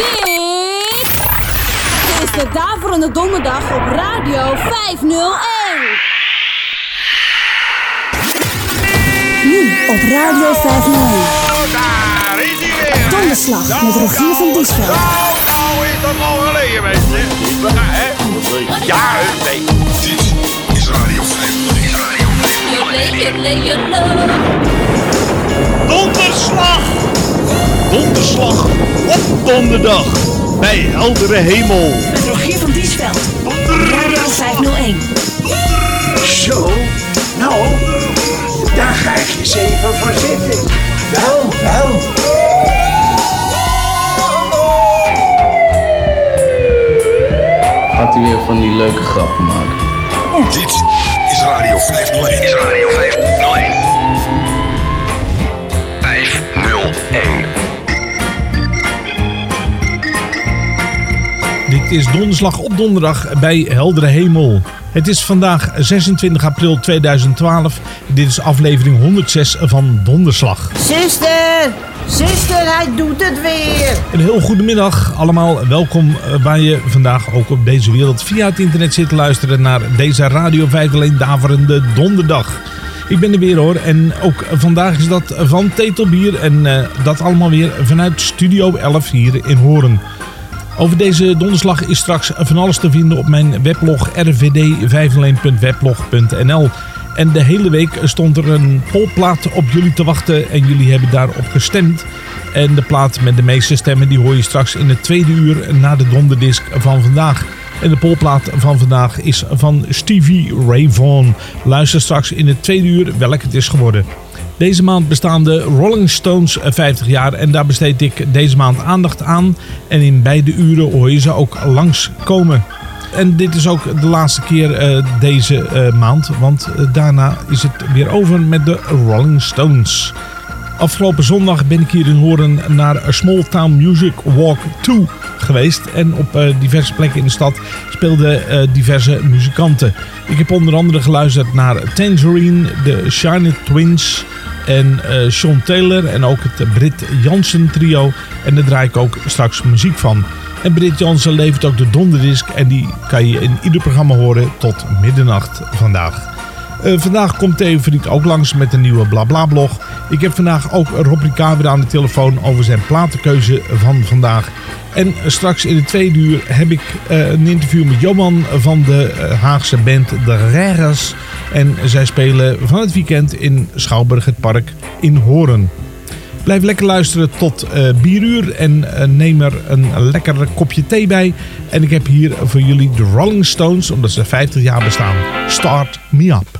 Dit is de Daverende Donderdag op Radio 501. Nu op Radio 501. Daar is hij weer. Donderslag met Rogier van Diesveld. Nou, nou is dat al geleden, mensen. Gaan, hè? Ja, nee. Dit is Radio 501. Donderslag! Donderslag op donderdag bij heldere hemel. Met Rogier van Diesveld. Radio 501. Zo, nou, daar ga ik eens even voor zitten. Wel, wel. Gaat hij weer van die leuke grappen maken? Dit is Radio 501. Is Radio 501. 501. Dit is donderslag op donderdag bij heldere hemel. Het is vandaag 26 april 2012. Dit is aflevering 106 van Donderslag. Zuster, zuster, hij doet het weer. Een heel goedemiddag allemaal. Welkom eh, waar je vandaag ook op deze wereld via het internet zit te luisteren naar deze Radio 501 Daverende Donderdag. Ik ben er weer hoor en ook vandaag is dat van Tetelbier en eh, dat allemaal weer vanuit Studio 11 hier in Horen. Over deze donderslag is straks van alles te vinden op mijn weblog rvd501.weblog.nl. En de hele week stond er een polplaat op jullie te wachten en jullie hebben daarop gestemd. En de plaat met de meeste stemmen die hoor je straks in het tweede uur na de donderdisc van vandaag. En de polplaat van vandaag is van Stevie Ray Vaughan. Luister straks in het tweede uur welk het is geworden. Deze maand bestaan de Rolling Stones 50 jaar en daar besteed ik deze maand aandacht aan. En in beide uren hoor je ze ook langskomen. En dit is ook de laatste keer eh, deze eh, maand, want eh, daarna is het weer over met de Rolling Stones. Afgelopen zondag ben ik hier in Horen naar Small Town Music Walk 2 geweest. En op eh, diverse plekken in de stad speelden eh, diverse muzikanten. Ik heb onder andere geluisterd naar Tangerine, de Shine Twins en eh, Sean Taylor en ook het Brit Jansen trio. En daar draai ik ook straks muziek van. En Brit Jansen levert ook de donderdisc en die kan je in ieder programma horen tot middernacht vandaag. Eh, vandaag komt Theo Vriend ook langs met een nieuwe BlaBla-blog. Ik heb vandaag ook Rob Ricard aan de telefoon over zijn platenkeuze van vandaag. En straks in de tweede uur heb ik eh, een interview met Johan van de Haagse band De Regas. En zij spelen van het weekend in Schouwburg het Park in Horen. Blijf lekker luisteren tot eh, bieruur en eh, neem er een lekker kopje thee bij. En ik heb hier voor jullie de Rolling Stones, omdat ze 50 jaar bestaan. Start Me Up.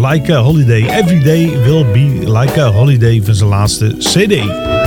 Like a Holiday. Every day will be like a holiday van zijn laatste CD.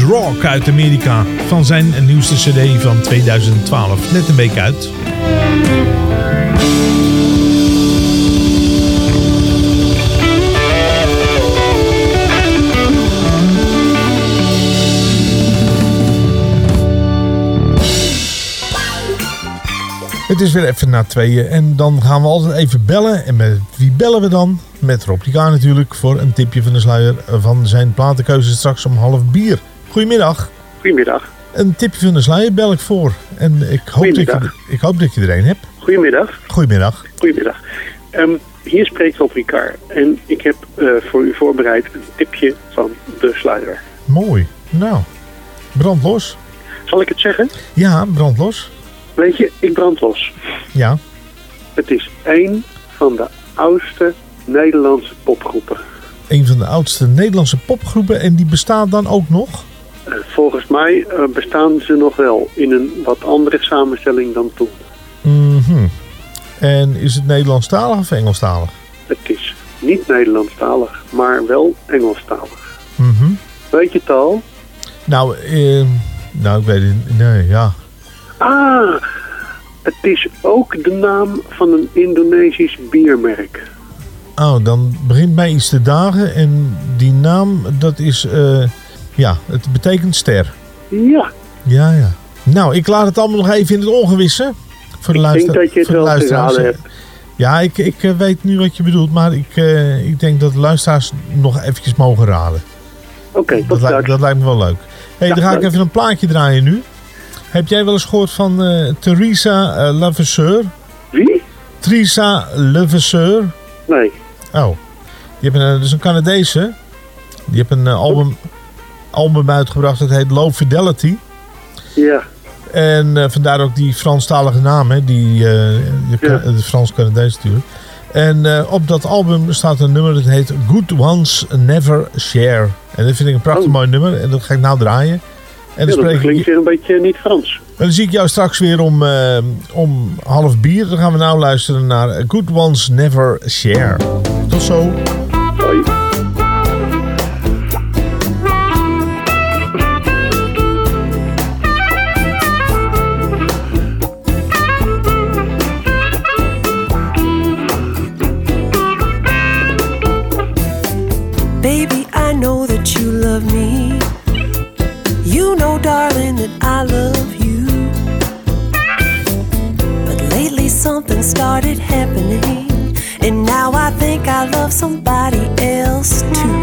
Rock uit Amerika. Van zijn nieuwste cd van 2012. Net een week uit. Het is weer even na tweeën en dan gaan we altijd even bellen. En met wie bellen we dan? Met Rob natuurlijk voor een tipje van de sluier van zijn platenkeuze straks om half bier. Goedemiddag. Goedemiddag. Een tipje van de sluier bel ik voor. En ik hoop, dat je, ik hoop dat je er een hebt. Goedemiddag. Goedemiddag. Goedemiddag. Ehm, hier spreekt Rob Ricard. En ik heb eh, voor u voorbereid een tipje van de sluier. Mooi. Nou, brand los. Zal ik het zeggen? Ja, brand los. Weet je, ik brand los. Ja. Het is één van de oudste Nederlandse popgroepen. Een van de oudste Nederlandse popgroepen. En die bestaat dan ook nog? Eh, volgens mij eh, bestaan ze nog wel in een wat andere samenstelling dan toen. Mhm. En is het Nederlandstalig of Engelstalig? Het is niet Nederlandstalig, maar wel Engelstalig. Mhm. Weet je het al? Nou, eh, nou, ik weet het Nee, ja. Ah, het is ook de naam van een Indonesisch biermerk. Oh, dan begint mij iets te dagen. En die naam, dat is... eh, ja, het betekent ster. Ja, Ja, ja. Nou, ik laat het allemaal nog even in het ongewisse. Voor de ik denk dat je het wel luisteraars. geraden hebt. Ja, ik, ik eh, weet nu wat je bedoelt. Maar ik, eh, ik denk dat de luisteraars nog eventjes mogen raden. Oké, Dat, dat lijkt me wel leuk. hey, Ja, dan ga ik even een plaatje draaien nu. Heb jij wel eens gehoord van eh Theresa uh, Levasseur? Wie? Theresa Levasseur? Nee. Oh. Die hebben een, is een Canadese. Die heeft een album, album uitgebracht. Dat heet Low Fidelity. Ja. En eh, vandaar ook die Franstalige naam. Hè, die, eh, de, Ja. de Frans-Canadees natuurlijk. En eh, op dat album staat een nummer dat heet Good Ones Never Share. En dat vind ik een prachtig Oh. mooi nummer. En dat ga ik nou draaien. En dan, dat ik, klinkt weer een beetje niet Frans. en dan zie ik jou straks weer om, om half bier. Dan gaan we nou luisteren naar Good Ones Never Share. Tot zo. Started happening. And now I think I love somebody else too.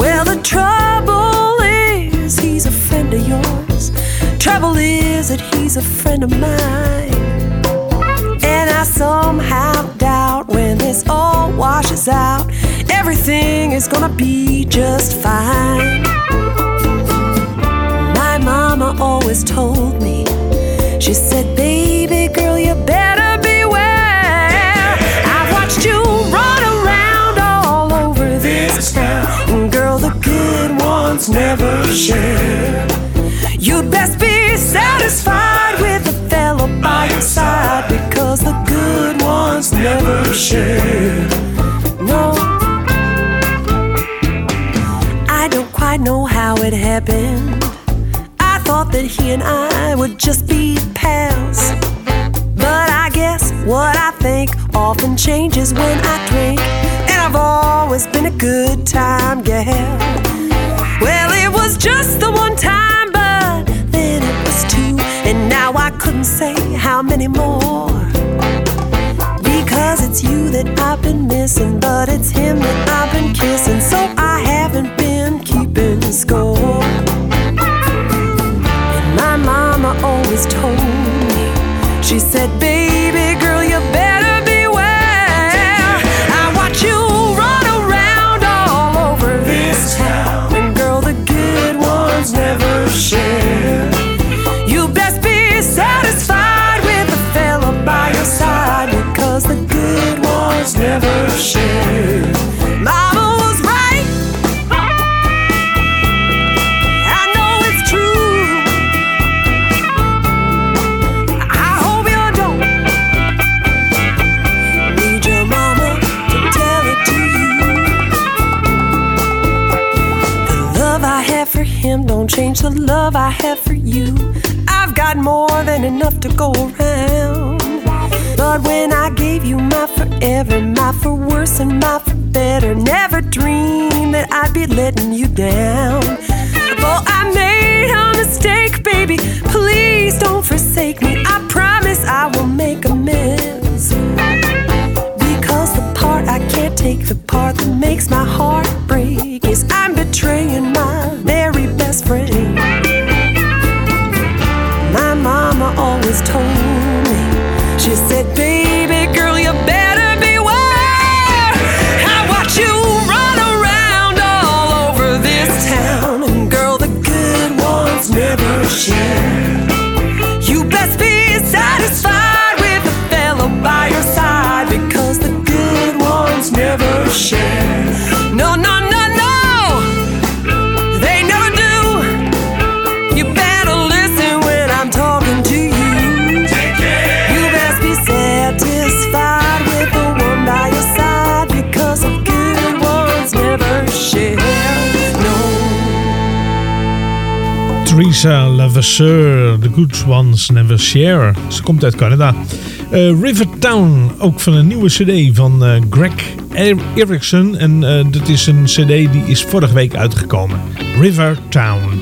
Well, the trouble is, he's a friend of yours. Trouble is that he's a friend of mine. And I somehow doubt when this all washes out, everything is gonna be just fine. My mama always told me, she said, Baby good never share. You'd best be satisfied with a fellow by your side because the good ones never share. No, I don't quite know how it happened. I thought that he and I would just be pals. But I guess what I think often changes when I drink. And I've always been a good time just the one time, but then it was two. And now I couldn't say how many more. Because it's you that I've been missing, but it's him that I've been kissing. So I haven't been keeping score. And my mama always told me, she said, Baby love I have for you. I've got more than enough to go around. But when I gave you my forever, my for worse and my for better, never dreamed that I'd be letting you down. Oh, I made a mistake, baby. Please don't forsake me. I promise I will make amends. Because the part I can't take, the part that makes my heart break, is I'm betraying my. She said, baby girl, you better beware. I watch you run around all over this town. And girl, the good ones never share. You best be satisfied with a fellow by your side because the good ones never share. Never Sir, The Good Ones Never Share. Ze komt uit Canada. Uh, River Town, ook van een nieuwe cd van eh, Greg Erickson. En eh, dat is een cd die is vorige week uitgekomen. River Town.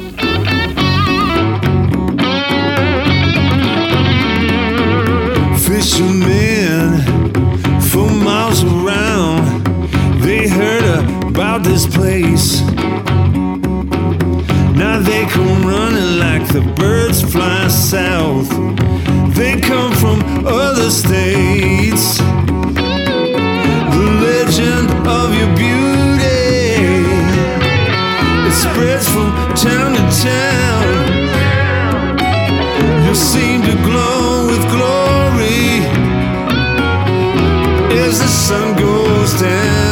the birds fly south. They come from other states. The legend of your beauty it spreads from town to town. You seem to glow with glory as the sun goes down.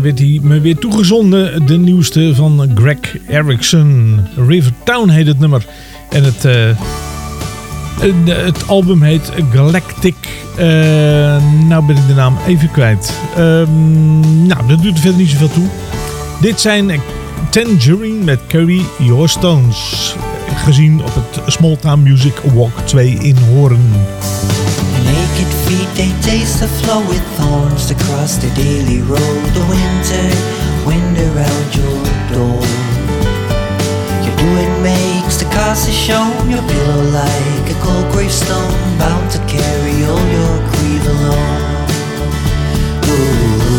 werd hij me weer toegezonden. De nieuwste van Greg Erickson. Rivertown heet het nummer. En het, eh, eh, het album heet Galactic. Eh, nou ben ik de naam even kwijt. Ehm, nou, dat doet er verder niet zoveel toe. Dit zijn Tangerine met Curry Your Stones. Gezien op het Small Town Music Walk 2 in Hoorn. Feet, they taste the flow with thorns across the daily road. The winter wind around your door. Your doing makes the castle show your pillow like a cold gravestone, bound to carry all your grief alone. Ooh.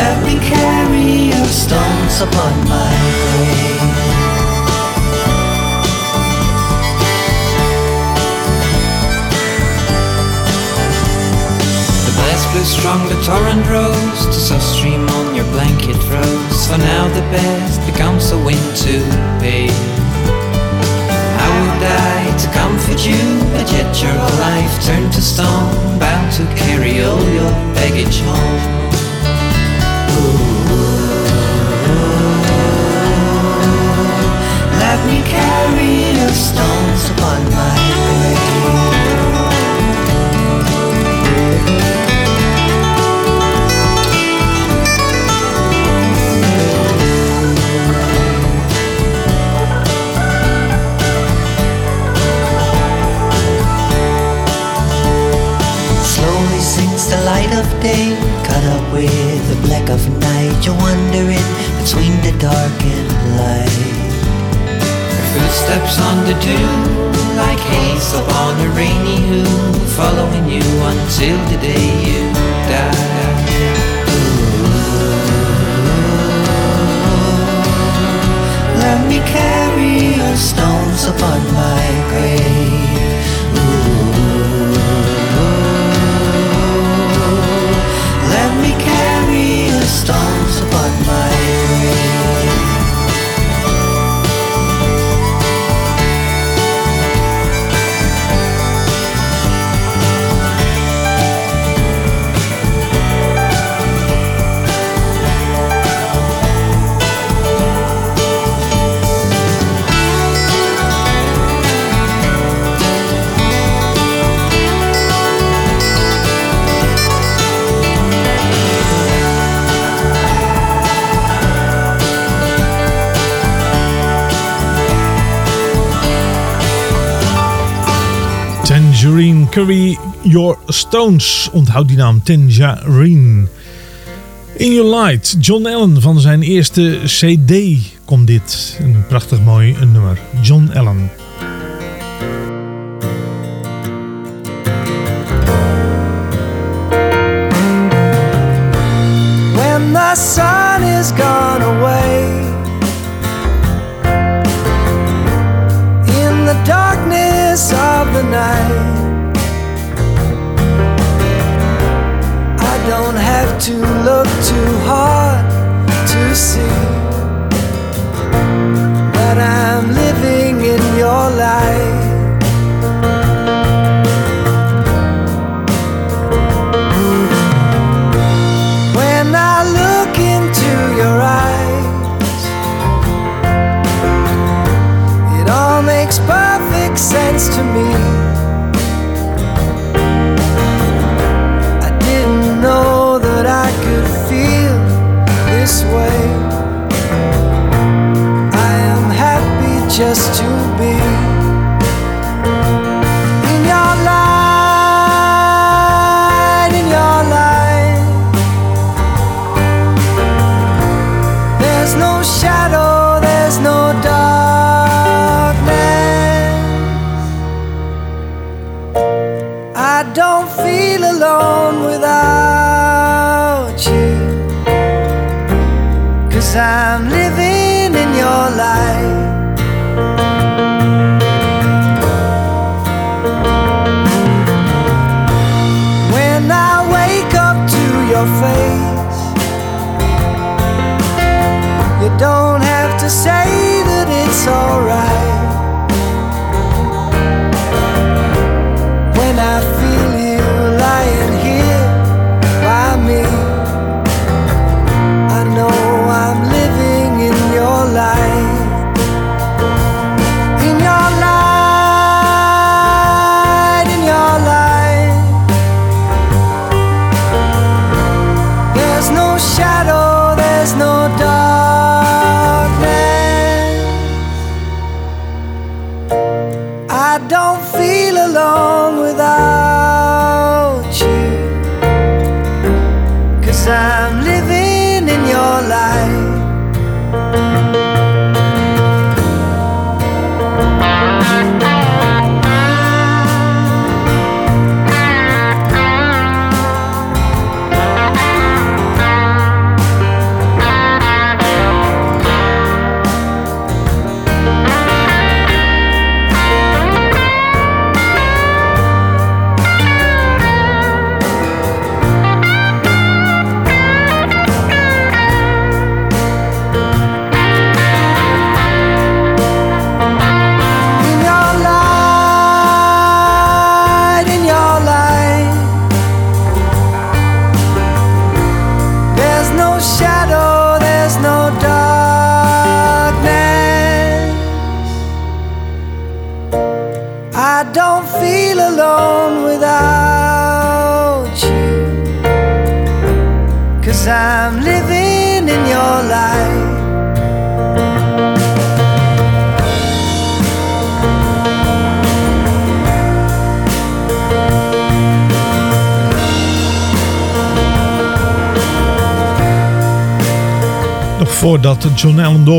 Let me carry your stones upon my grave. Blast strong, the torrent rose To soft stream on your blanket froze For now the best becomes a wind to pay. I would die to comfort you But yet your whole life turned to stone Bound to carry all your baggage home. Ooh. Let me carry your stones upon my day, cut up with the black of night. You're wandering between the dark and light. Your footsteps on the dew, like haze upon a rainy hue, following you until the day you die. Let me carry your stones upon my grave. The stones Curry Your Stones. Onthoud die naam, Tangerine. In Your Light, John Allen van zijn eerste CD komt dit. Een prachtig mooi nummer. John Allen. when the sun is gone away. In the darkness of the night, don't have to look too hard to see that I'm living in your light. When I look into your eyes, it all makes perfect sense to me. This way. I am happy just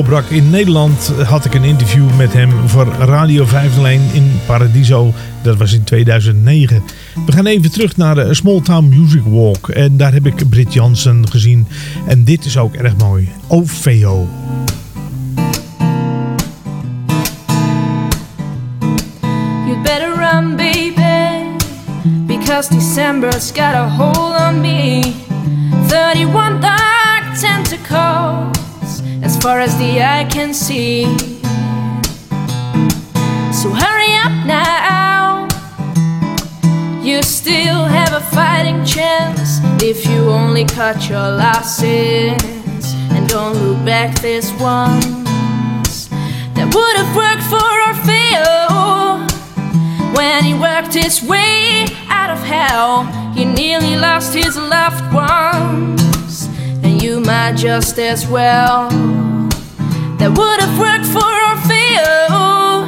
doorbrak in Nederland had ik een interview met hem voor Radio 501 in Paradiso. Dat was in 2009. We gaan even terug naar de Small Town Music Walk. En daar heb ik Britt Jansen gezien. En dit is ook erg mooi. OVO. You better run, baby, because December's got a hold on me. 31 dark tentacles as far as the eye can see. So hurry up now. You still have a fighting chance if you only cut your losses and don't look back this once. That would have worked for Orfeo when he worked his way out of hell. He nearly lost his loved ones, and you might just as well. That would have worked for our Orfeo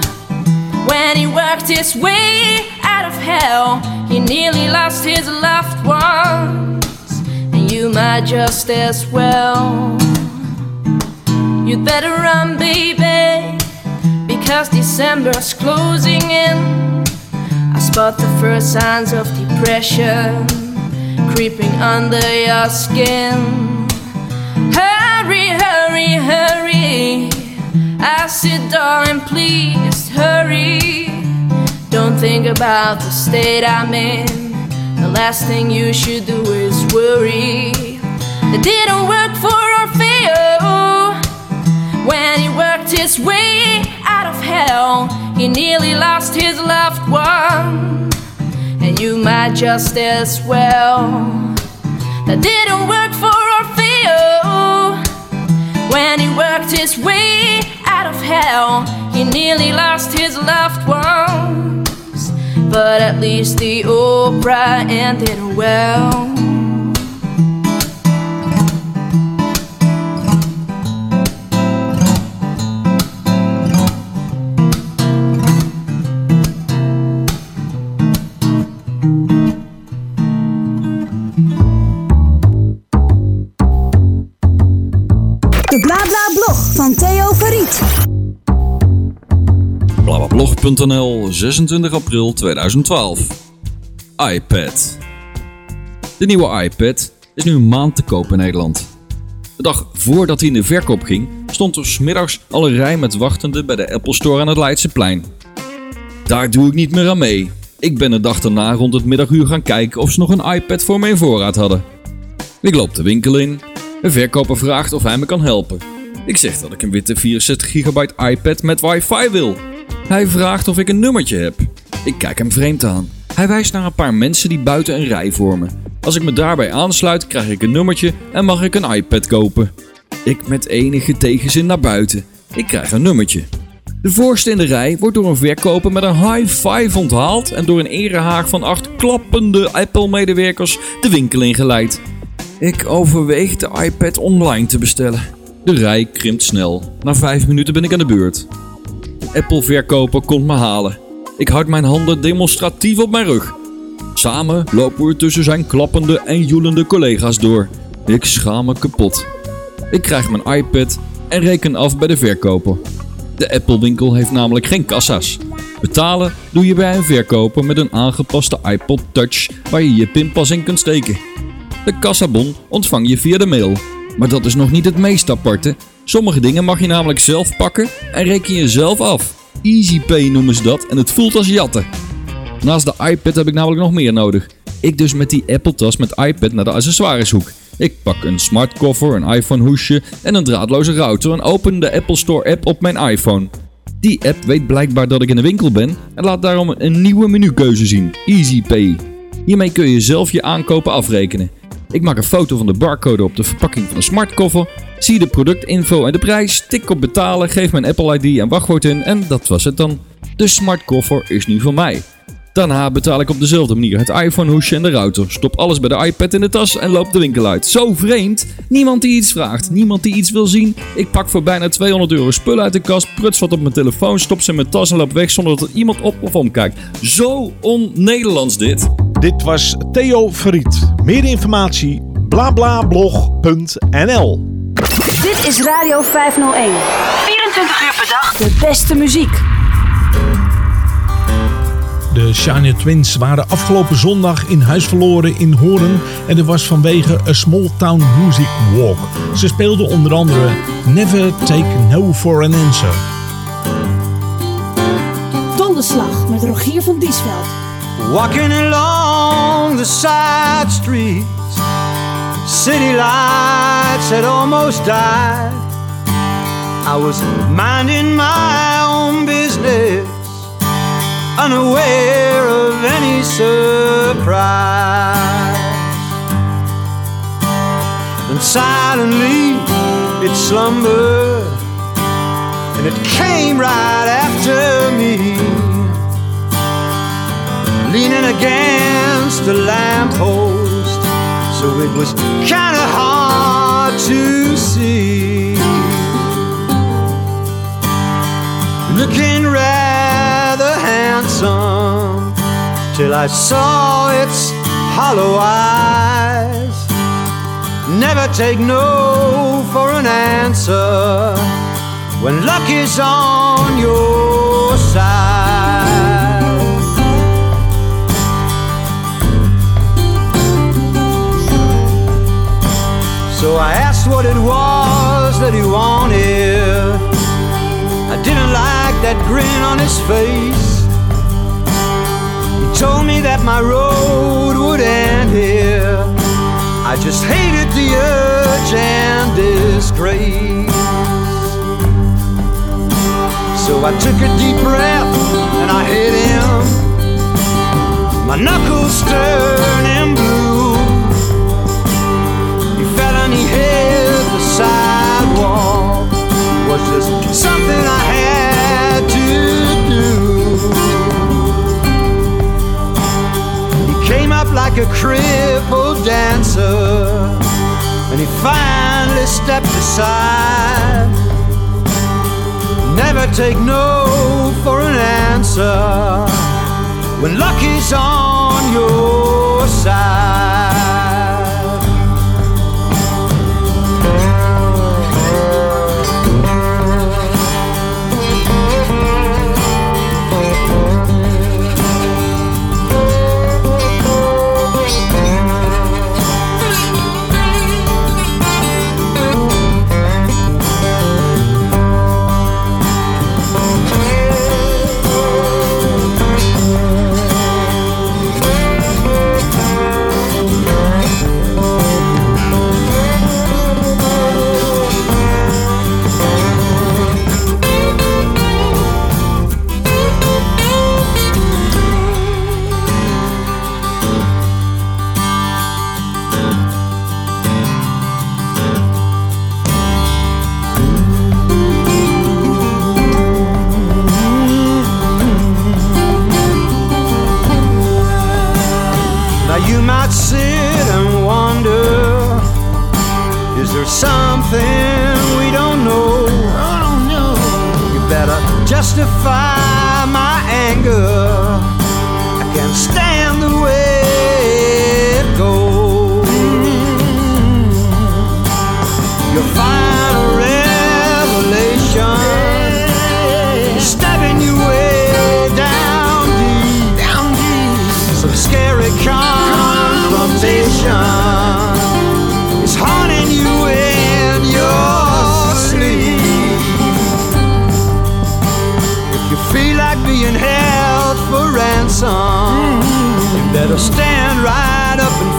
when he worked his way out of hell. He nearly lost his loved ones, and you might just as well. You'd better run, baby, because December's closing in. I spot the first signs of depression creeping under your skin. I said, darling, please hurry. Don't think about the state I'm in. The last thing you should do is worry. It didn't work for Orfeo when he worked his way out of hell. He nearly lost his loved one, and you might just as well. That didn't work for Orfeo when he worked his way out of hell. He nearly lost his loved ones, but at least the opera ended well. Blablablog.nl 26 april 2012 iPad De nieuwe iPad is nu een maand te koop in Nederland. De dag voordat hij in de verkoop ging, stond er smiddags al een rij met wachtenden bij de Apple Store aan het Leidseplein. Daar doe ik niet meer aan mee. Ik ben de dag daarna rond het middaguur gaan kijken of ze nog een iPad voor me in voorraad hadden. Ik loop de winkel in. Een verkoper vraagt of hij me kan helpen. Ik zeg dat ik een witte 64 gigabyte iPad met wifi wil. Hij vraagt of ik een nummertje heb. Ik kijk hem vreemd aan. Hij wijst naar een paar mensen die buiten een rij vormen. Als ik me daarbij aansluit, krijg ik een nummertje en mag ik een iPad kopen. Ik met enige tegenzin naar buiten. Ik krijg een nummertje. De voorste in de rij wordt door een verkoper met een high five onthaald en door een erehaag van acht klappende Apple-medewerkers de winkel ingeleid. Ik overweeg de iPad online te bestellen. De rij krimpt snel. Na vijf minuten ben ik aan de beurt. Apple-verkoper komt me halen. Ik houd mijn handen demonstratief op mijn rug. Samen lopen we tussen zijn klappende en joelende collega's door. Ik schaam me kapot. Ik krijg mijn iPad en reken af bij de verkoper. De Apple-winkel heeft namelijk geen kassa's. Betalen doe je bij een verkoper met een aangepaste iPod Touch waar je je pinpas in kunt steken. De kassabon ontvang je via de mail. Maar dat is nog niet het meest aparte. Sommige dingen mag je namelijk zelf pakken en reken je zelf af. EasyPay noemen ze dat en het voelt als jatten. Naast de iPad heb ik namelijk nog meer nodig. Ik dus met die Apple-tas met iPad naar de accessoireshoek. Ik pak een smartkoffer, een iPhone-hoesje en een draadloze router en open de Apple Store app op mijn iPhone. Die app weet blijkbaar dat ik in de winkel ben en laat daarom een nieuwe menukeuze zien: EasyPay. Hiermee kun je zelf je aankopen afrekenen. Ik maak een foto van de barcode op de verpakking van de smartkoffer, zie de productinfo en de prijs, tik op betalen, geef mijn Apple ID en wachtwoord in en dat was het dan. De smartkoffer is nu van mij. Daarna betaal ik op dezelfde manier het iPhone hoesje en de router. Stop alles bij de iPad in de tas en loop de winkel uit. Zo vreemd. Niemand die iets vraagt. Niemand die iets wil zien. Ik pak voor bijna 200 euro spullen uit de kast. Pruts wat op mijn telefoon. Stop ze in mijn tas en loop weg zonder dat er iemand op of omkijkt. Zo on-Nederlands dit. Dit was Theo Verriet. Meer informatie blablablog.nl Dit is Radio 501. 24 uur per dag. De beste muziek. De Shania Twins waren afgelopen zondag in huis verloren in Hoorn en er was vanwege A Small Town Music Walk. Ze speelden onder andere Never Take No for an Answer. Donderslag met Rogier van Diesveld. Walking along the side streets, city lights had almost died. I was minding my own business, unaware of any surprise. And silently it slumbered, and it came right after me leaning against the lamppost, so it was kind of hard to see. Looking rather handsome till I saw its hollow eyes. Never take no for an answer when luck is on your side. So I asked what it was that he wanted. I didn't like that grin on his face. Told me that my road would end here. I just hated the urge and disgrace. So I took a deep breath and I hit him. My knuckles turning blue. He fell and he hit the sidewalk. Was just something I had to do. Like a crippled dancer, and he finally stepped aside. Never take no for an answer when luck is on your side.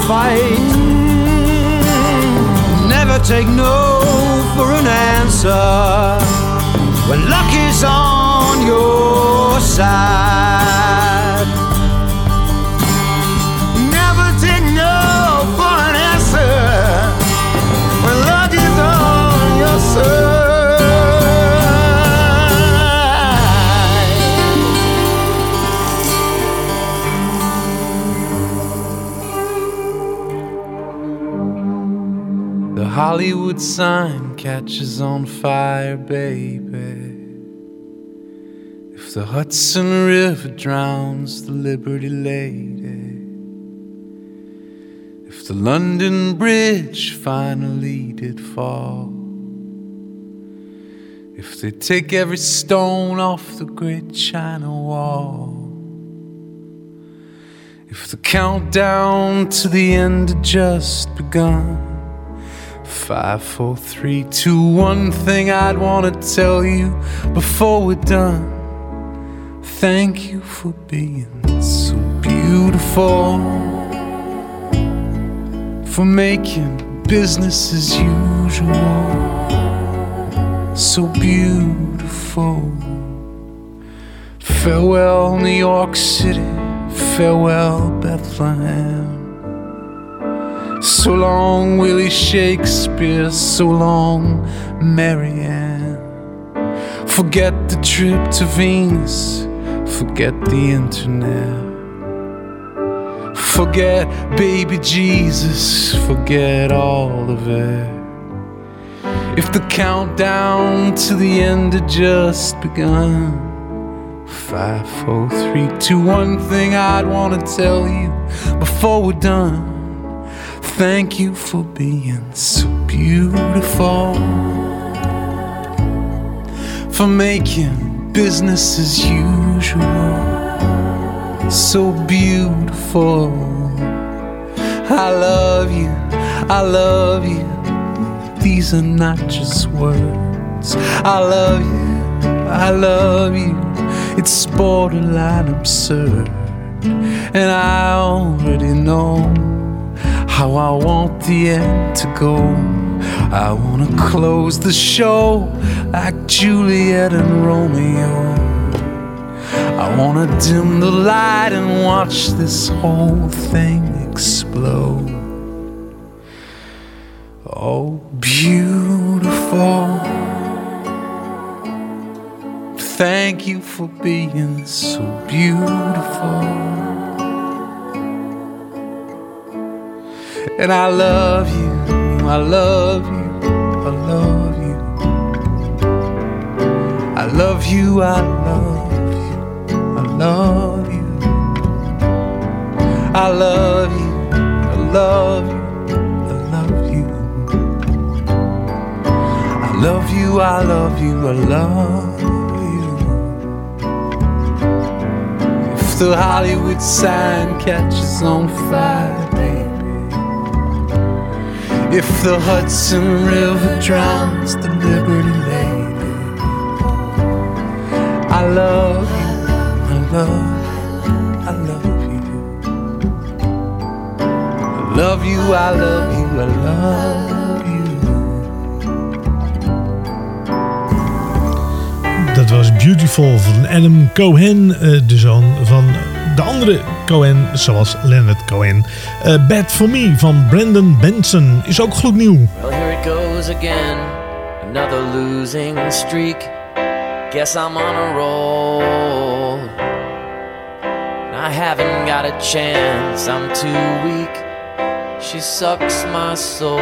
Fight. Never take no for an answer when luck is on your side. Hollywood sign catches on fire, baby. If the Hudson River drowns the Liberty Lady. If the London Bridge finally did fall. If they take every stone off the great China wall. If the countdown to the end had just begun. Five, four, three, two, one thing I'd want to tell you before we're done. Thank you for being so beautiful. For making business as usual. So beautiful. Farewell, New York City. Farewell, Bethlehem. So long, Willie Shakespeare. So long, Marianne. Forget the trip to Venus. Forget the internet. Forget baby Jesus. Forget all of it. If the countdown to the end had just begun. Five, four, three, two, one thing I'd want to tell you before we're done. Thank you for being so beautiful. For making business as usual. So beautiful. I love you, I love you. These are not just words. I love you, I love you. It's borderline absurd. And I already know how I want the end to go. I wanna close the show like Juliet and Romeo. I wanna dim the light and watch this whole thing explode. Oh, beautiful. Thank you for being so beautiful. And I love you, I love you, I love you. I love you, I love you, I love you. I love you, I love you, I love you. I love you, I love you, I love you. If the Hollywood sign catches on fire. If the Hudson River drowns the Liberty Lady, I love you, I love, I love you. I love you, I love you, I love you. Dat was Beautiful van Adam Cohen, eh, de zoon van de andere Cohen, zoals Leonard Cohen. Eh, Bad For Me van Brandon Benson is ook gloednieuw. Well, here it goes again. Another losing streak. Guess I'm on a roll. I haven't got a chance, I'm too weak. She sucks my soul.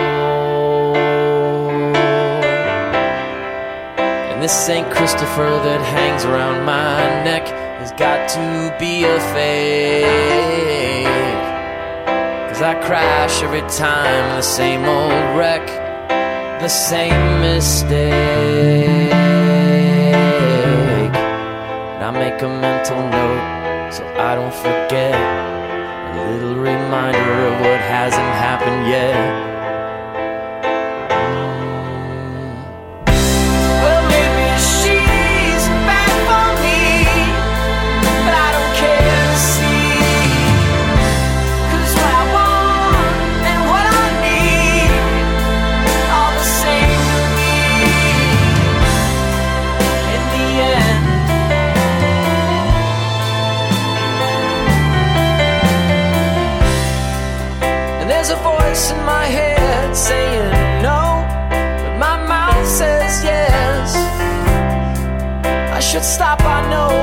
And this St. Christopher that hangs around my neck has got to be a fake. Cause I crash every time, the same old wreck, the same mistake. And I make a mental note so I don't forget. A little reminder of what hasn't happened yet. Should stop, I know,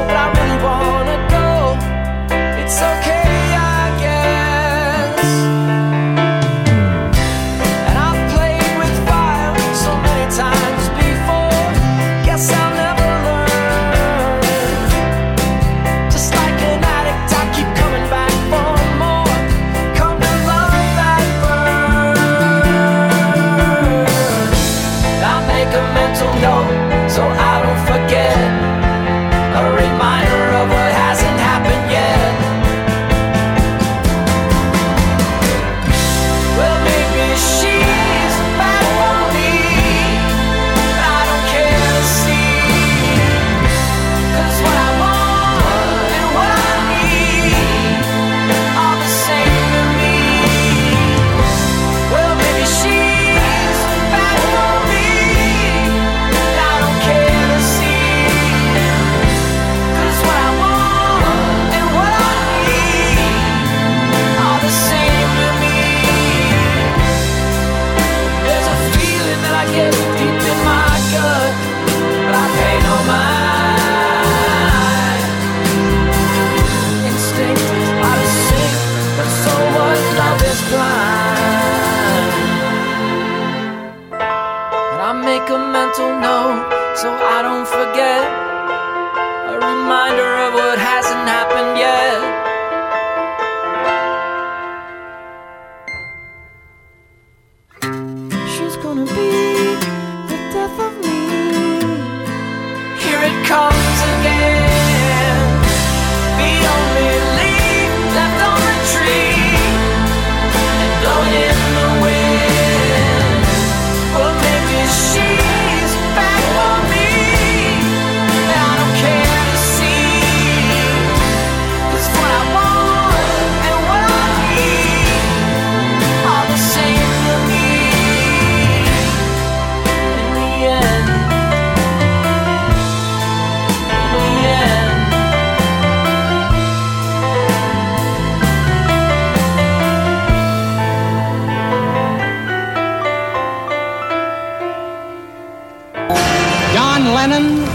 Lennon,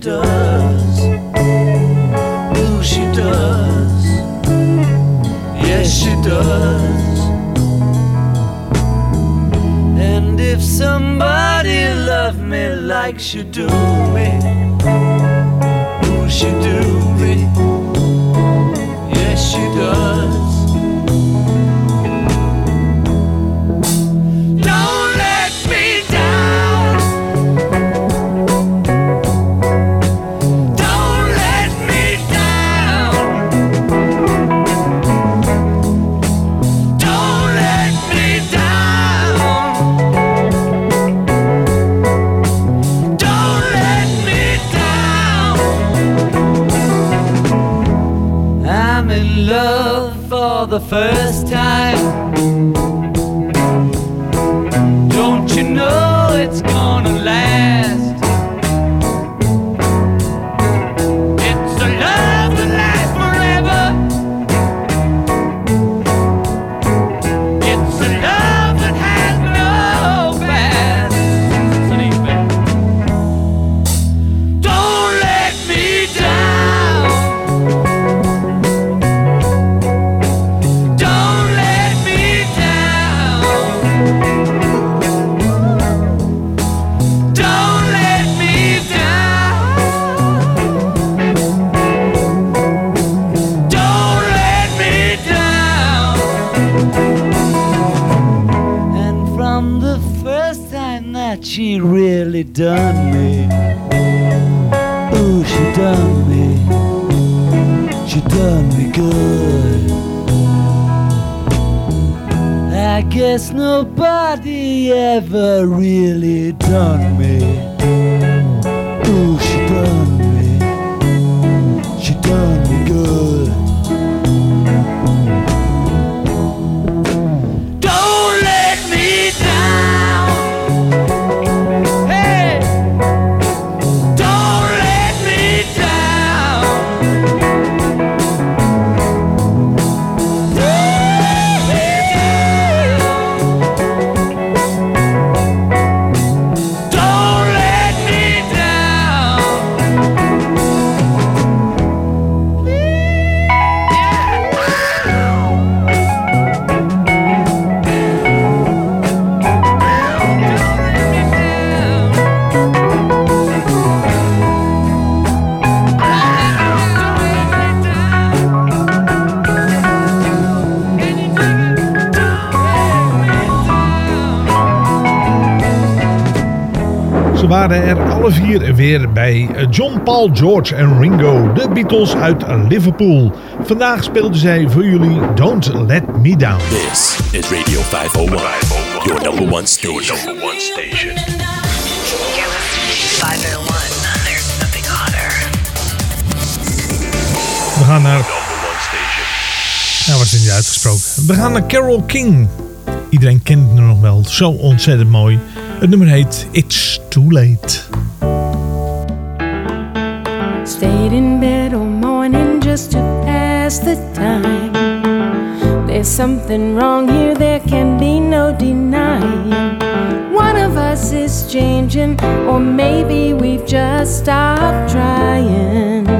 does. Ooh, she does. Yes, she does. And if somebody loved me like she do me, ooh, she do first ever really done waren er alle vier weer bij eh, John, Paul, George en Ringo, de Beatles uit Liverpool. Vandaag speelden zij voor jullie Don't Let Me Down. This is Radio 501, your number one station. We gaan naar... Nou, wat is niet uitgesproken. We gaan naar Carol King. Iedereen kent hem nog wel. Zo ontzettend mooi. Het nummer heet It's too late. Stayed in bed all morning just to pass the time. There's something wrong here, there can be no denying. One of us is changing, or maybe we've just stopped trying.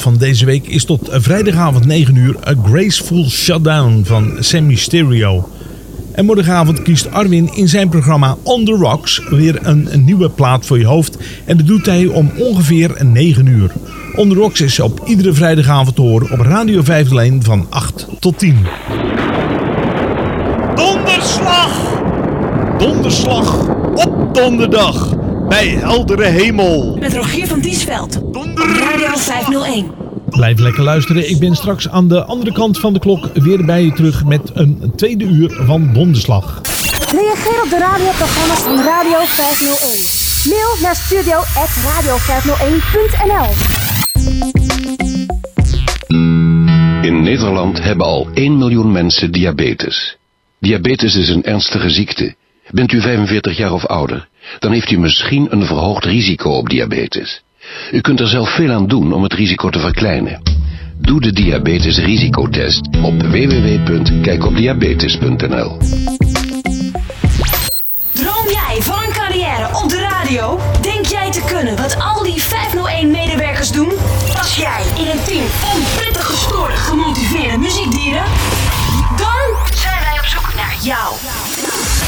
Van deze week is tot vrijdagavond 9 uur A Graceful Shutdown van Sammy Stereo. En morgenavond kiest Arwin in zijn programma On The Rocks weer een, een nieuwe plaat voor je hoofd. En dat doet hij om ongeveer 9 uur. On The Rocks is op iedere vrijdagavond te horen op Radio 5 Lijn van 8 tot 10. Donderslag! Donderslag op donderdag bij heldere hemel. Met Rogier van Diesveld. Radio 501. Blijf lekker luisteren. Ik ben straks aan de andere kant van de klok weer bij je terug met een tweede uur van Donderslag. Reageer op de radioprogramma's van Radio 501. Mail naar studio.radio501.nl In Nederland hebben al 1 miljoen mensen diabetes. Diabetes is een ernstige ziekte. Bent u 45 jaar of ouder, dan heeft u misschien een verhoogd risico op diabetes. U kunt er zelf veel aan doen om het risico te verkleinen. Doe de diabetesrisicotest op www.kijkopdiabetes.nl Droom jij van een carrière op de radio? Denk jij te kunnen wat al die 501-medewerkers doen? Pas jij in een team van prettig gestoorde, gemotiveerde muziekdieren? Dan zijn wij op zoek naar jou.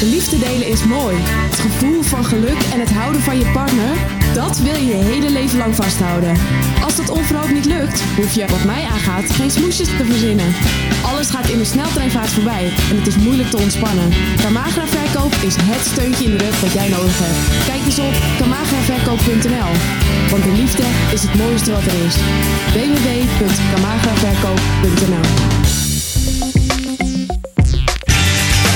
De liefde delen is mooi. Het gevoel van geluk en het houden van je partner, dat wil je je hele leven lang vasthouden. Als dat onverhoopt niet lukt, hoef je, wat mij aangaat, geen smoesjes te verzinnen. Alles gaat in een sneltreinvaart voorbij en het is moeilijk te ontspannen. Camagra Verkoop is het steuntje in de rug dat jij nodig hebt. Kijk eens op camagraverkoop.nl, want de liefde is het mooiste wat er is. www.camagraverkoop.nl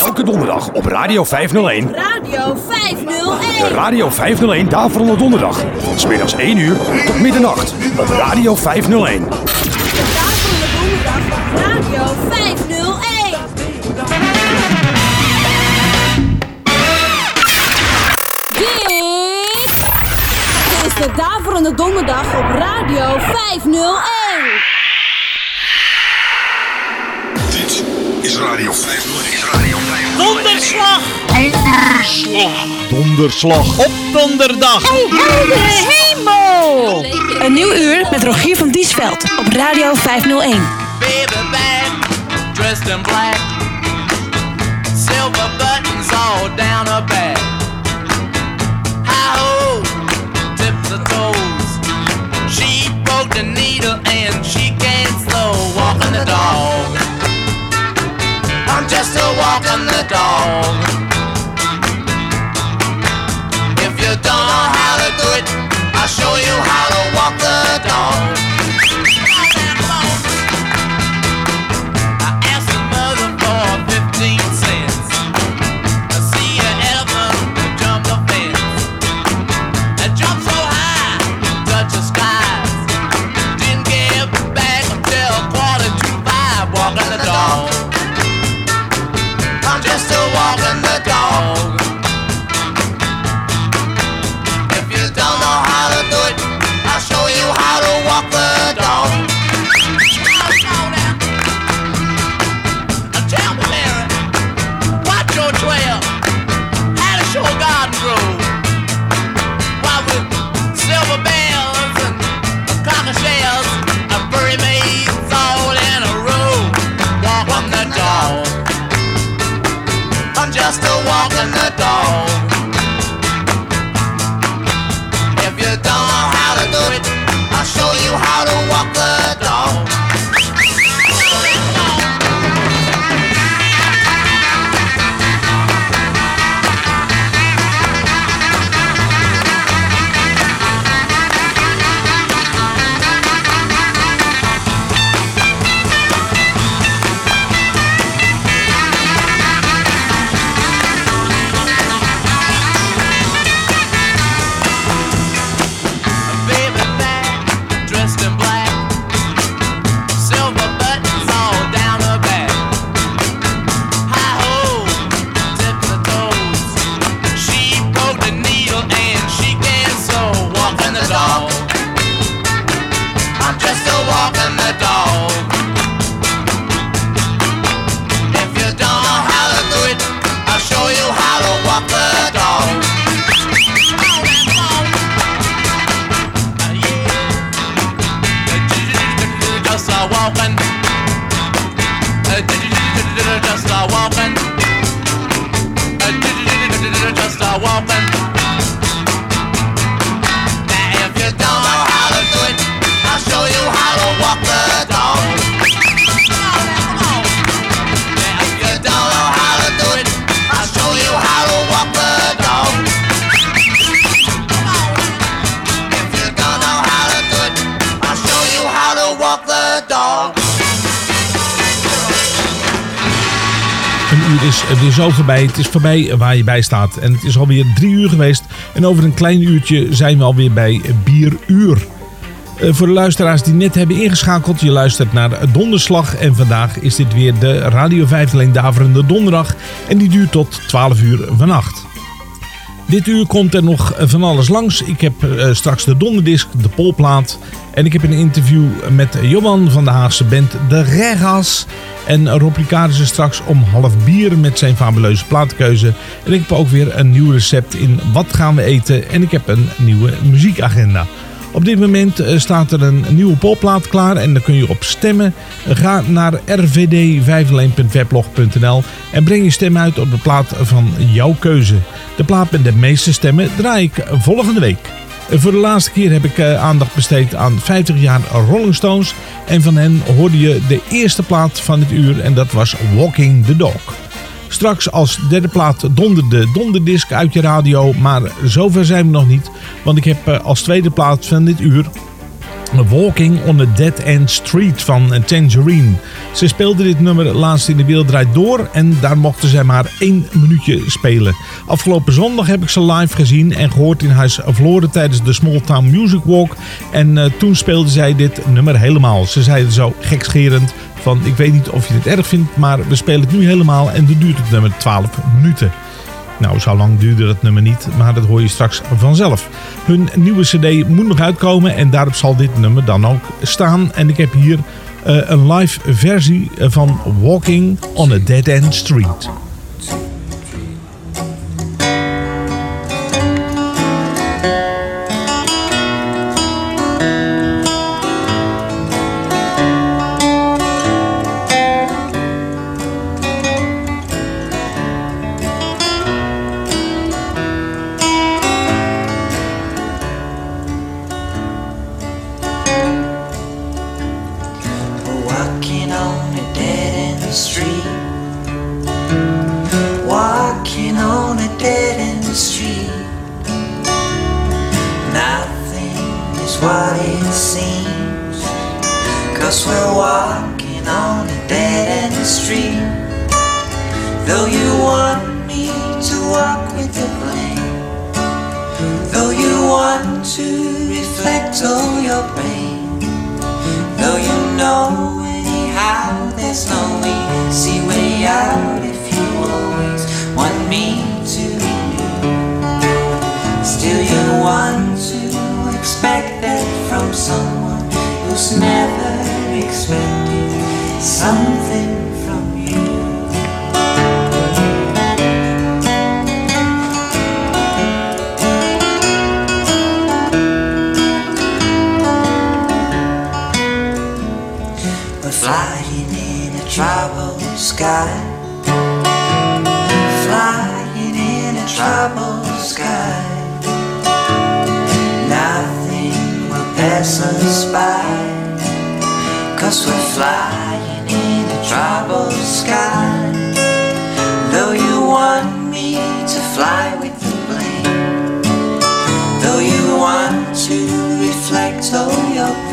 Elke donderdag op Radio 501. Radio 501. De Radio 501 Daverende Donderdag. Van 's middags 1 uur tot middernacht op Radio 501. Daverende donderdag op Radio 501. Dit is de Daverende Donderdag op Radio 501. Is Radio 501. Is Radio 501. Donderslag! Donderslag! Donderslag op donderdag. Hey, heldere hemel! Een nieuw uur met Rogier van Diesveld op Radio 501. Baby bad, dressed in black. Silver buttons all down her back. Walking. Uh, Just a walking. Uur is weer zo voorbij. Het is voorbij waar je bij staat. En het is alweer drie uur geweest. En over een klein uurtje zijn we alweer bij Bieruur. Eh, voor de luisteraars die net hebben ingeschakeld, je luistert naar Donderslag. En vandaag is dit weer de Radio 5 alleen Daverende Donderdag. En die duurt tot 12 uur vannacht. Dit uur komt er nog van alles langs. Ik heb eh, straks de donderdisc, de polplaat. En ik heb een interview met Johan van de Haagse band De Regas. En Rob is straks om half bier met zijn fabuleuze plaatkeuze. En ik heb ook weer een nieuw recept in Wat gaan we eten. En ik heb een nieuwe muziekagenda. Op dit moment eh, staat er een nieuwe polplaat klaar en daar kun je op stemmen. Ga naar rvd5alleen.weblog.nl en breng je stem uit op de plaat van jouw keuze. De plaat met de meeste stemmen draai ik volgende week. Voor de laatste keer heb ik eh, aandacht besteed aan 50 jaar Rolling Stones. En van hen hoorde je de eerste plaat van het uur en dat was Walking the Dog. Straks als derde plaat donder de donderdisc uit je radio. Maar zover zijn we nog niet. Want ik heb eh, als tweede plaat van dit uur... Walking on a Dead End Street van Tangerine. Ze speelden dit nummer laatst in de wereld draait door en daar mochten zij maar één minuutje spelen. Afgelopen zondag heb ik ze live gezien en gehoord in Huis Vloren tijdens de Small Town Music Walk. En eh, toen speelden zij dit nummer helemaal. Ze zeiden zo gekscherend van ik weet niet of je het erg vindt, maar we spelen het nu helemaal en dan duurt het nummer 12 minuten. Nou, zo lang duurde dat nummer niet, maar dat hoor je straks vanzelf. Hun nieuwe cd moet nog uitkomen en daarop zal dit nummer dan ook staan. En ik heb hier eh, een live versie van Walking on a Dead End Street. Sky. Flying in a troubled sky. Nothing will pass us by. Cause we're flying in a troubled sky. Though you want me to fly with the plane. Though you want to reflect all your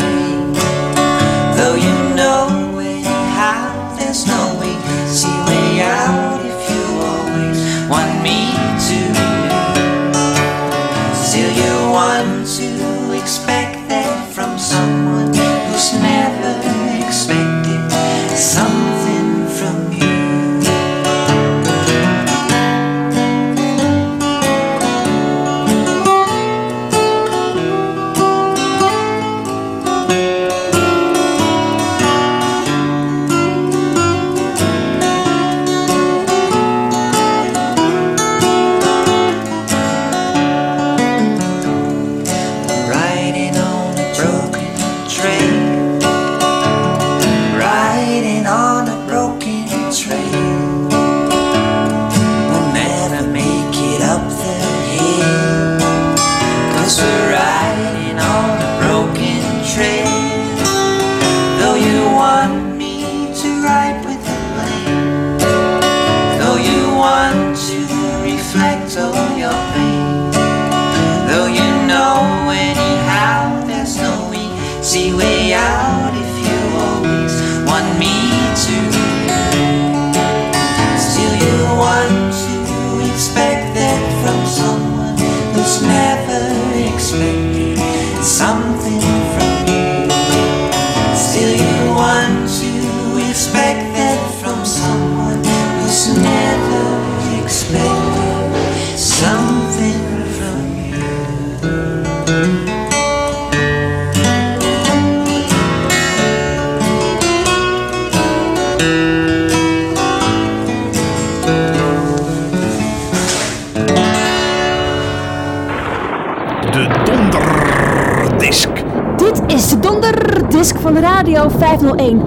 van Radio 501.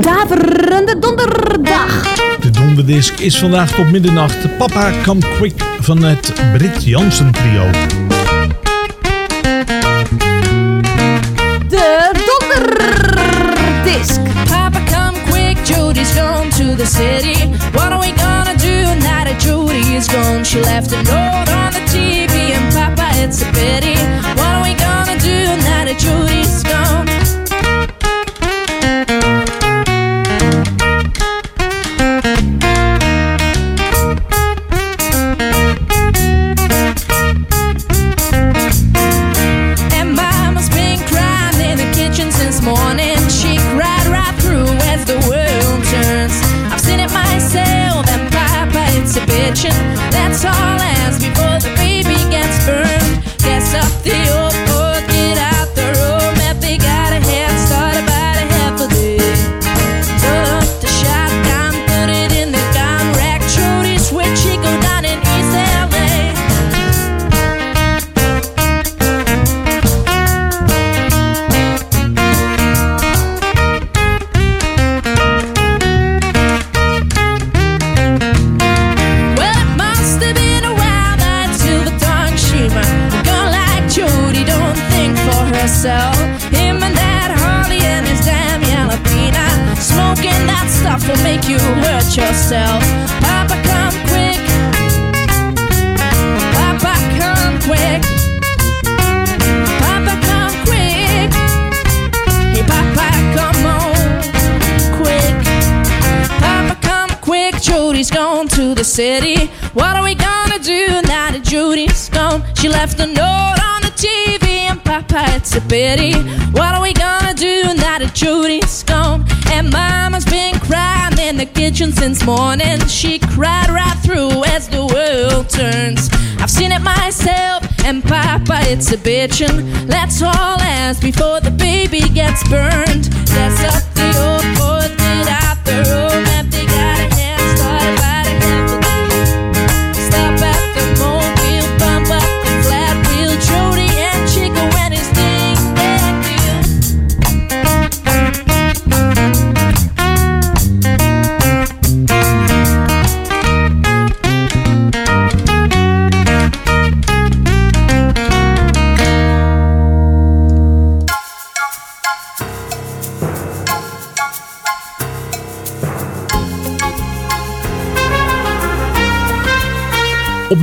Daverende donderdag. De donderdisk is vandaag tot middernacht Papa Come Quick van het Brit Jansen trio. City. What are we gonna do now that Judy's gone? She left a note on the TV, and Papa, it's a pity. What are we gonna do now that Judy's gone? And Mama's been crying in the kitchen since morning. She cried right through as the world turns. I've seen it myself, and Papa, it's a bitchin'. Let's all ask before the baby gets burned. Let's up the old boy, get out the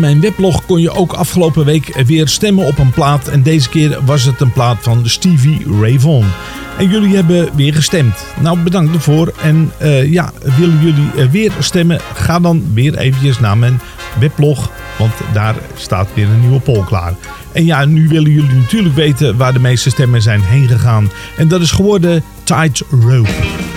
mijn weblog kon je ook afgelopen week weer stemmen op een plaat. En deze keer was het een plaat van Stevie Ray Vaughan. En jullie hebben weer gestemd. Nou, bedankt ervoor. En eh, ja, willen jullie eh, weer stemmen? Ga dan weer eventjes naar mijn weblog. Want daar staat weer een nieuwe poll klaar. En ja, nu willen jullie natuurlijk weten waar de meeste stemmen zijn heen gegaan. En dat is geworden Tight Rope.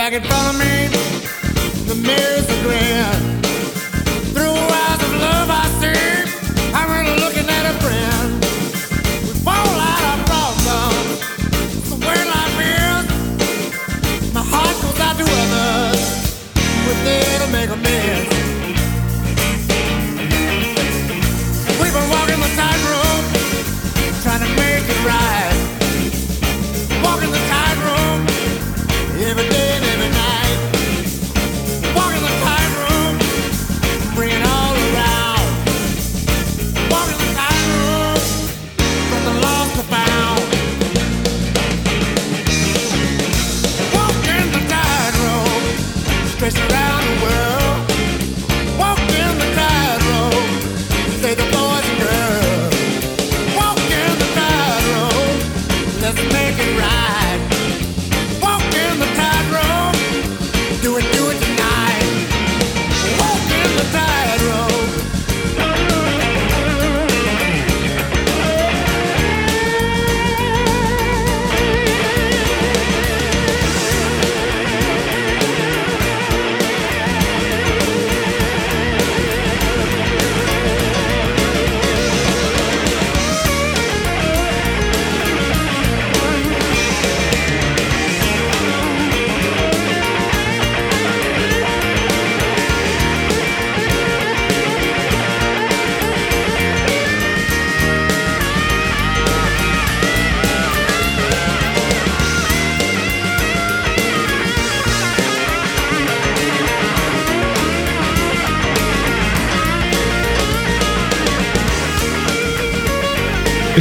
Back in front of me,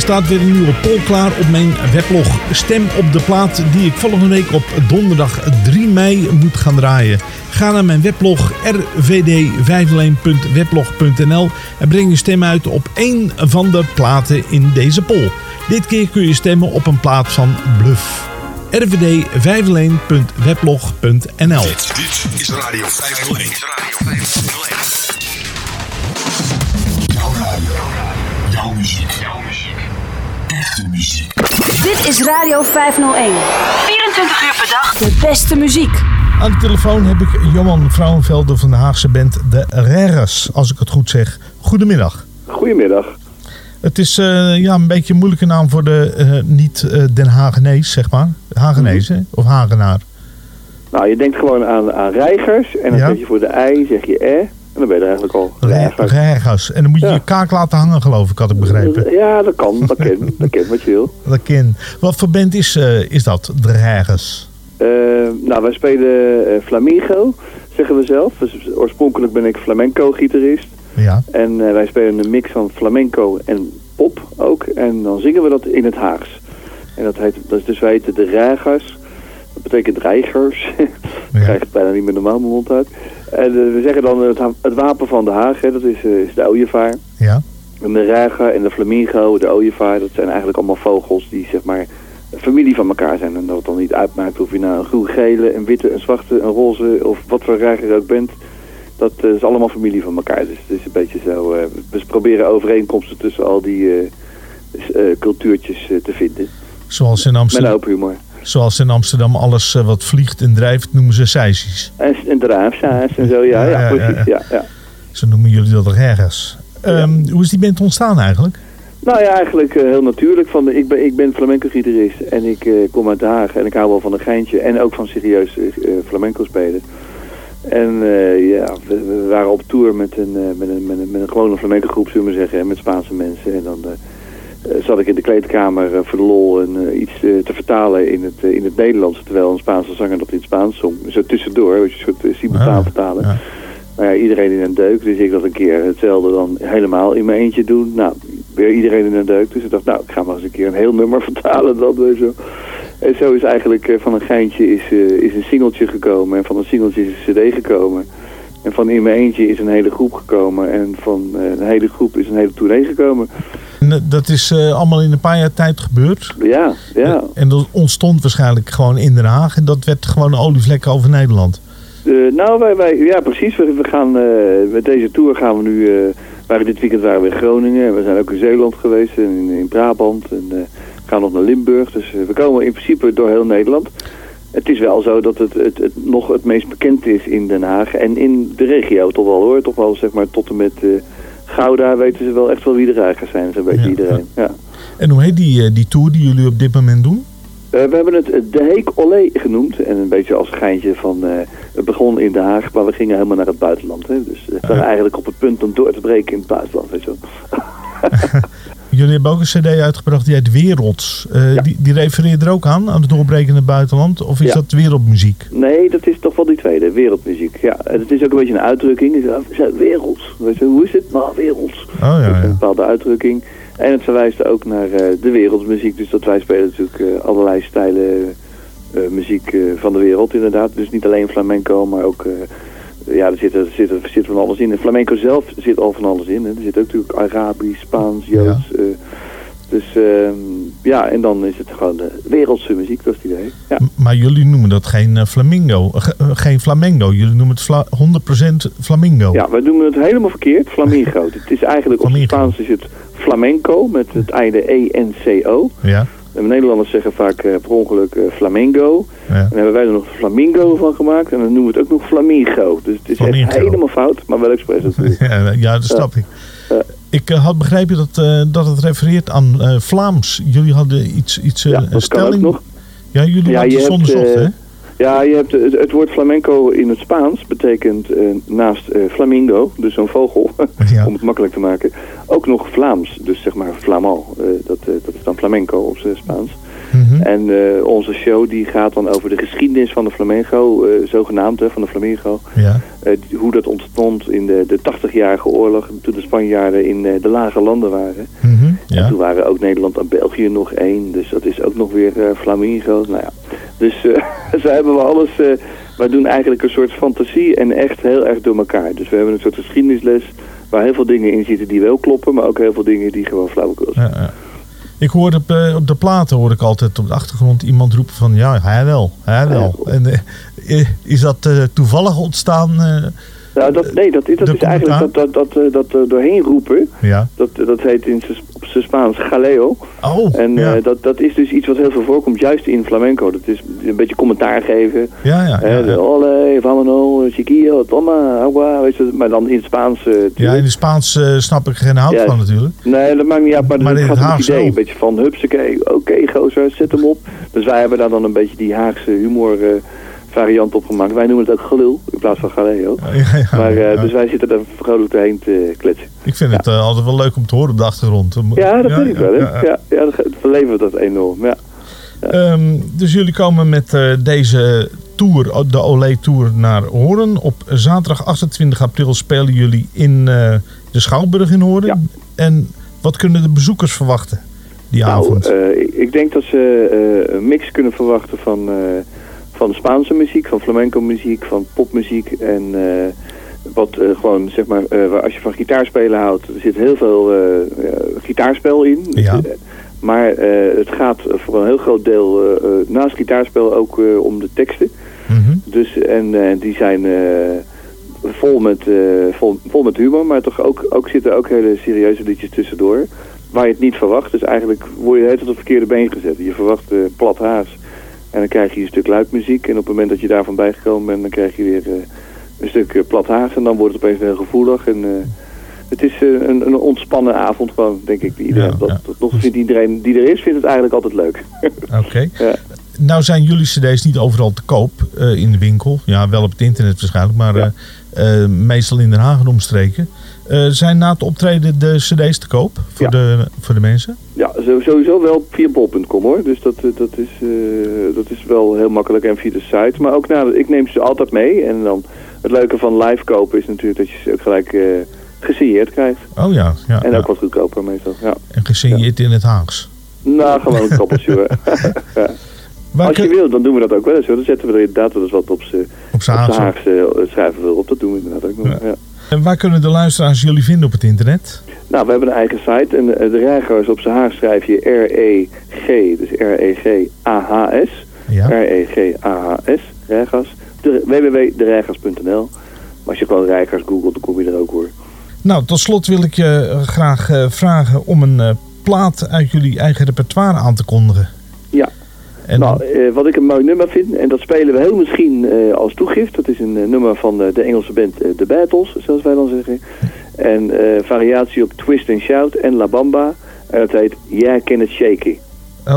staat weer een nieuwe poll klaar op mijn weblog. Stem op de plaat die ik volgende week op donderdag 3 mei moet gaan draaien. Ga naar mijn weblog rvd501.weblog.nl en breng je stem uit op één van de platen in deze poll. Dit keer kun je stemmen op een plaat van Bluff. rvd501.weblog.nl Dit is Radio 501. Radio 501. Muziek. Dit is Radio 501. 24 uur per dag. De beste muziek. Aan de telefoon heb ik Johan Vrouwenvelde van de Haagse band De Reres, als ik het goed zeg. Goedemiddag. Goedemiddag. Het is eh, ja, een beetje een moeilijke naam voor de eh, niet-Den Hagenees, zeg maar. Hagenees, hè? Of Hagenaar. Nou, je denkt gewoon aan, aan reigers en dan Ja. zeg je voor de ei, zeg je eh. En dan ben je er eigenlijk al. Reigers. En dan moet je je kaak laten hangen, geloof ik, had ik begrepen. Ja, dat kan. Dat kan, dat kan wat je wil. Dat ken. Wat voor band is, eh, is dat, De? Eh, nou, wij spelen flamingo, zeggen we zelf. Dus oorspronkelijk ben ik flamenco-gitarist. Ja. En wij spelen een mix van flamenco en pop ook. En dan zingen we dat in het Haags. En dat, heet, dat is dus wij heten de. Dat betekent reigers. Ik krijg het bijna niet meer normaal mijn mond uit. En eh, we zeggen dan het, ha- het wapen van de Haag, hè, dat is, eh, is de ooievaar. Ja. En de reiger en de flamingo, de ooievaar, dat zijn eigenlijk allemaal vogels die zeg maar familie van elkaar zijn. En dat het dan niet uitmaakt of je nou een groen-gele, een witte, een zwarte, een roze of wat voor reiger ook bent. dat eh, is allemaal familie van elkaar. Dus het is een beetje zo... eh, we proberen overeenkomsten tussen al die eh, eh, cultuurtjes eh, te vinden. Zoals in Met Amsterdam, open humor. Zoals in Amsterdam alles eh, wat vliegt en drijft noemen ze seisies. En, en draafzaas en zo, ja, ja, Ja, precies. ja. Ja. Zo noemen jullie dat toch ergens. Ehm, Hoe is die band ontstaan eigenlijk? Nou ja, eigenlijk eh, heel natuurlijk. Van de, ik, ben, ik ben flamenco-gitarist en ik eh, kom uit Den Haag en ik hou wel van een geintje en ook van serieus flamenco spelen. En ja, we, we waren op tour met een, met een, met een, met een gewone flamenco groep, zullen we zeggen, en met Spaanse mensen. En dan zat ik in de kleedkamer eh, voor de lol en, eh, iets eh, te vertalen in het, eh, in het Nederlands, terwijl een Spaanse zanger dat in het Spaans zong. Zo tussendoor, een soort simultaan vertalen. Nou ja, iedereen in een deuk. Dus ik dat een keer hetzelfde dan helemaal in mijn eentje doen. Nou, weer iedereen in een deuk. Dus ik dacht, nou, ik ga maar eens een keer een heel nummer vertalen. Dat weer zo. En zo is eigenlijk eh, van een geintje is, eh, is een singeltje gekomen. En van een singeltje is een cd gekomen. En van in mijn eentje is een hele groep gekomen. En van eh, een hele groep is een hele tournee gekomen. En, dat is eh, allemaal in een paar jaar tijd gebeurd. Ja, ja. En dat ontstond waarschijnlijk gewoon in Den Haag. En dat werd gewoon een olievlek over Nederland. Eh, nou, wij, wij, ja precies. We, we gaan, met deze tour gaan we nu, eh waren dit weekend waren we in Groningen. En we zijn ook in Zeeland geweest en in, in Brabant. En gaan nog naar Limburg. Dus we komen in principe door heel Nederland. Het is wel zo dat het, het, het nog het meest bekend is in Den Haag. En in de regio toch wel hoor. Toch wel zeg maar tot en met eh, Gouda weten ze wel echt wel wie de reigers zijn. Zo'n beetje iedereen. Ja. En hoe heet die, eh, die tour die jullie op dit moment doen? Eh, we hebben het De Heek Olé genoemd. En een beetje als geintje van... eh, het begon in Den Haag, maar we gingen helemaal naar het buitenland. Hè? Dus we waren eigenlijk op het punt om door te breken in het buitenland. Weet je wel. Jullie hebben ook een cd uitgebracht die heet Werelds. Eh, die, die refereert er ook aan, aan het doorbreken in het buitenland? Of is Ja. dat wereldmuziek? Nee, dat is toch wel die tweede, wereldmuziek. Ja, het is ook een beetje een uitdrukking. Het zijn werelds. Weet je, hoe is het? Nou, werelds. Oh ja, Dat is een bepaalde uitdrukking. En het verwijst ook naar eh, de wereldmuziek. Dus dat wij spelen natuurlijk eh, allerlei stijlen eh, muziek eh, van de wereld inderdaad. Dus niet alleen flamenco, maar ook... ja, er zit, er, zit, er zit van alles in. En flamenco zelf zit al van alles in. Hè. Er zit ook natuurlijk Arabisch, Spaans, Joods. eh, dus ehm, ja, en dan is het gewoon de wereldse muziek, dat is het idee. Ja. Maar jullie noemen dat geen eh, flamingo. eh, ge- geen flamengo. Jullie noemen het fla- 100% flamingo. Ja, wij noemen het helemaal verkeerd. Flamingo. het is eigenlijk op het Spaans is het flamenco met het einde E-N-C-O. Ja. En Nederlanders zeggen vaak eh, per ongeluk eh, flamengo. Ja. En hebben wij er nog flamingo van gemaakt. En dan noemen we het ook nog flamingo. Dus het is echt Flamingo. helemaal fout, maar wel expres natuurlijk. Ja, ja, dat snap ik. Ik eh, had begrepen dat, dat het refereert aan Vlaams. Jullie hadden iets, iets kan ook stelling. nog. Ja, jullie Ja, hadden eh, hè? Ja, je hebt het, het woord flamenco in het Spaans betekent eh, naast eh, flamingo, dus zo'n vogel, om het makkelijk te maken, ook nog Vlaams. Dus zeg maar flamand, eh, dat, dat is dan flamenco op zijn Spaans. Mhm. En eh, onze show die gaat dan over de geschiedenis van de flamenco, eh, zogenaamd hè, van de flamenco. Ja. Eh, hoe dat ontstond in de, de 80-jarige oorlog, toen de Spanjaarden in de lage landen waren. Mhm, En ja. toen waren ook Nederland en België nog één. Dus dat is ook nog weer Flamingo. Nou ja. Dus zo hebben we alles. wij doen eigenlijk een soort fantasie en echt heel erg door elkaar. Dus we hebben een soort geschiedenisles waar heel veel dingen in zitten die wel kloppen. Maar ook heel veel dingen die gewoon flauwekul zijn. Ja, ja. Ik hoorde op, eh, op de platen hoor ik altijd op de achtergrond iemand roepen van ja, hij wel, hij wel. En, eh, is dat eh, toevallig ontstaan? Eh, Nou, dat, nee, dat, dat is eigenlijk dat, dat, dat, eh, dat eh, doorheen roepen. ja. Dat, dat heet in zijn Spaans galeo. Oh, en ja. eh, dat, dat is dus iets wat heel veel voorkomt, juist in flamenco. Dat is een beetje commentaar geven. Ja, ja, Eh, ja, ja. Ole, vámonos, chiquillo, toma, agua, weet je, maar dan in het Spaans. eh, Ja, in het Spaans eh, snap ik geen hout van natuurlijk. Nee, dat maakt niet uit, maar, Maar in gaat het idee. Een beetje van, hupsakee, oké gozer, zet hem op. Dus wij hebben daar dan een beetje die Haagse humor eh, variant op gemaakt. Wij noemen het ook gelul, in plaats van galeo. Ja, ja, maar, eh. Dus wij zitten er vrolijk doorheen te kletsen. Ik vind het eh, altijd wel leuk om te horen op de achtergrond. Ja, dat vind ik wel, ja, Ja, ja. dat verlevert dat enorm, ja. Ehm, dus jullie komen met eh, deze tour, de Olé Tour naar Hoorn. Op zaterdag 28 april spelen jullie in de Schouwburg in Hoorn. En wat kunnen de bezoekers verwachten die Nou, avond? ik- denk dat ze een mix kunnen verwachten van, van Spaanse muziek, van flamenco muziek, van popmuziek en eh, wat eh, gewoon zeg maar, eh, waar als je van gitaarspelen houdt, er zit heel veel gitaarspel in. Ja. Maar het gaat voor een heel groot deel naast gitaarspel ook om de teksten. Mhm. Dus, en die zijn vol met, vol, vol met humor, maar toch ook, ook zitten ook hele serieuze liedjes tussendoor. Waar je het niet verwacht. Dus eigenlijk word je de hele tijd op het verkeerde been gezet. Je verwacht plat haas. En dan krijg je een stuk luidmuziek. En op het moment dat je daarvan bijgekomen bent, dan krijg je weer eh, een stuk eh, plat haas. En dan wordt het opeens heel gevoelig. En eh, het is een, een ontspannen avond gewoon, denk ik. Iedereen, dat, vindt iedereen die er is, vindt het eigenlijk altijd leuk. Oké. ja. Nou zijn jullie cd's niet overal te koop in de winkel. Ja, wel op het internet waarschijnlijk, maar meestal in Den Haag en omstreken. Eh, zijn na het optreden de cd's te koop voor, de, voor de mensen? Ja, sowieso wel via bol.com hoor. Dus dat, eh, dat, is, eh, dat is wel heel makkelijk en via de site. Maar ook na, ik neem ze altijd mee. En dan het leuke van live kopen is natuurlijk dat je ze ook gelijk eh gesigneerd krijgt. Oh ja, ja. en ja. ook wat goedkoper meestal. Ja. En gesigneerd in het Haags. Nou, gewoon een koppeltje hoor. Als je wil, dan doen we dat ook wel eens hoor. Dan zetten we er inderdaad wel eens wat op z'n Op Haagse. Schrijven we op. Dat doen we inderdaad ook nog. Ja. En waar kunnen de luisteraars jullie vinden op het internet? Nou, we hebben een eigen site. En eh, de Reigers op zijn Haag schrijf je R-E-G. Dus R-E-G-A-H-S. Ja. R-E-G-A-H-S. Reigers. De- www.dereigers.nl. Maar als je gewoon Reigers googelt, dan kom je er ook hoor. Nou, tot slot wil ik je eh, graag eh, vragen om een plaat uit jullie eigen repertoire aan te kondigen. En nou, eh, wat ik een mooi nummer vind, en dat spelen we heel misschien eh, als toegift. Dat is een eh, nummer van eh, de Engelse band eh, The Battles, zoals wij dan zeggen. En eh, variatie op Twist and Shout en La Bamba. En dat heet Yeah, Can It Shaky.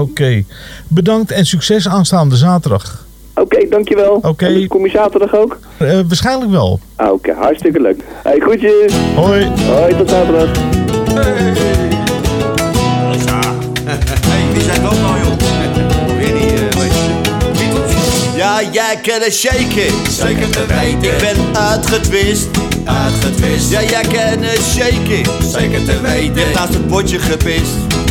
Oké. Bedankt en succes aanstaande zaterdag. Oké, dankjewel. Oké. Kom je zaterdag ook? Eh, waarschijnlijk wel. Ah, Oké, hartstikke leuk. Hey, groetjes. Hoi. Hoi, tot zaterdag. Hey, jij kan het shaken. Zeker te weten. Ik ben uitgetwist. Uitgetwist. Ja, jij kan het shaken. Zeker te weten. Je hebt naast het potje gepist.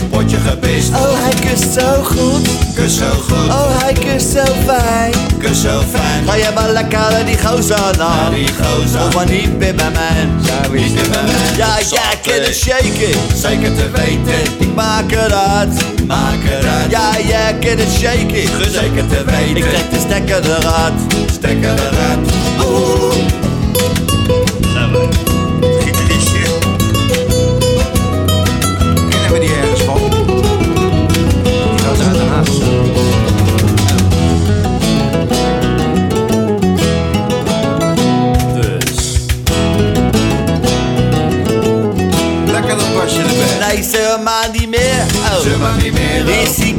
Potje gepist. Oh, hij kust zo goed. Kust zo goed. Oh, hij kust zo fijn. Kust zo fijn. Ga jij maar lekker naar die gozer aan. die gozer. Of maar niet meer bij mij. Ja, niet meer bij mij. Ja, jij kan het shaken. Zeker te weten. Ik maak het uit. Maak het uit. Ja, jij kan het shaken. Zeker te weten. Ik trek de stekker eruit. Stekker eruit. Oeh.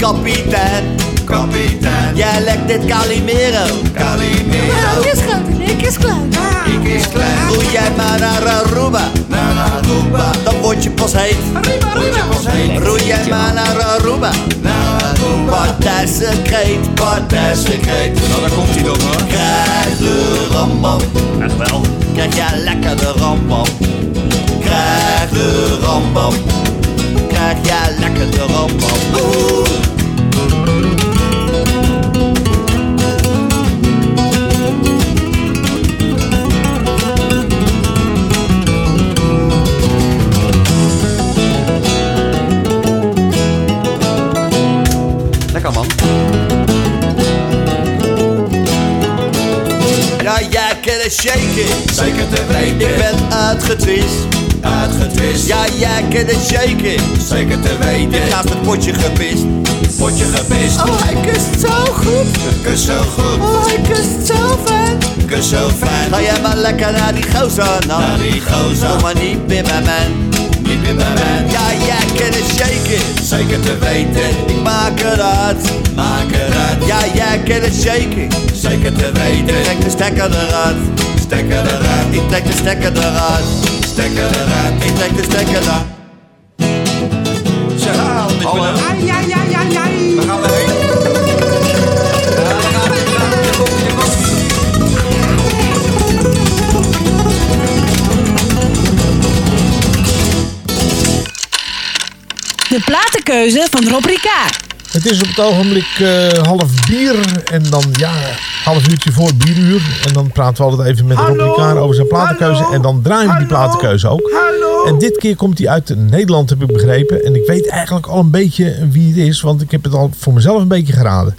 Kapitein? Kapitein. Jij lekt dit Calimero. Calimero. Ik is groot en ik is klein. Ik is klein. Doe jij maar naar Aruba. Naar Aruba. Dan word je pas heet. Je pas heet. Roei jij maar naar Aruba. Naar Aruba. Partijsecreet, partijsecreet. Nou, daar komt hij dan hoor. Krijg de rambam. Echt wel. Krijg jij lekker de rambam. Krijg de rambam. Krijg jij lekker de rambam. Oeh. Lekker man. Ja, jij kan het shaken. Zeker te weten. Ik ben uitgetwist. Uitgetwist. Ja, jij kan het shaken. Zeker te weten. Ik naast het potje gepist. Potje gepist. Oh, hij kust zo goed. Kust zo goed. Oh, hij kust zo fijn. Kust zo fijn. Ga jij maar lekker naar die gozer nou. Naar die gozer. Kom maar niet meer bij mij. Niet meer bij mij. Ja, jij kan het shaken. Zeker te weten. Ik maak het uit. Maak het uit. Ja, jij kan het shaken. Zeker te weten. Ik trek de stekker eruit. Stekker eruit. Ik trek de stekker eruit. Stekker eruit. Ik trek de stekker eruit. Zeg, hallo. Ai, ai, ai, ai, ai. Waar gaan we heen? De platenkeuze van Rob Ricard. Het is op het ogenblik eh, half bier en dan ja, half uurtje voor bieruur. En dan praten we altijd even met Rob Ricard over zijn platenkeuze. En dan draaien we die platenkeuze ook. En dit keer komt hij uit Nederland, heb ik begrepen. En ik weet eigenlijk al een beetje wie het is, want ik heb het al voor mezelf een beetje geraden.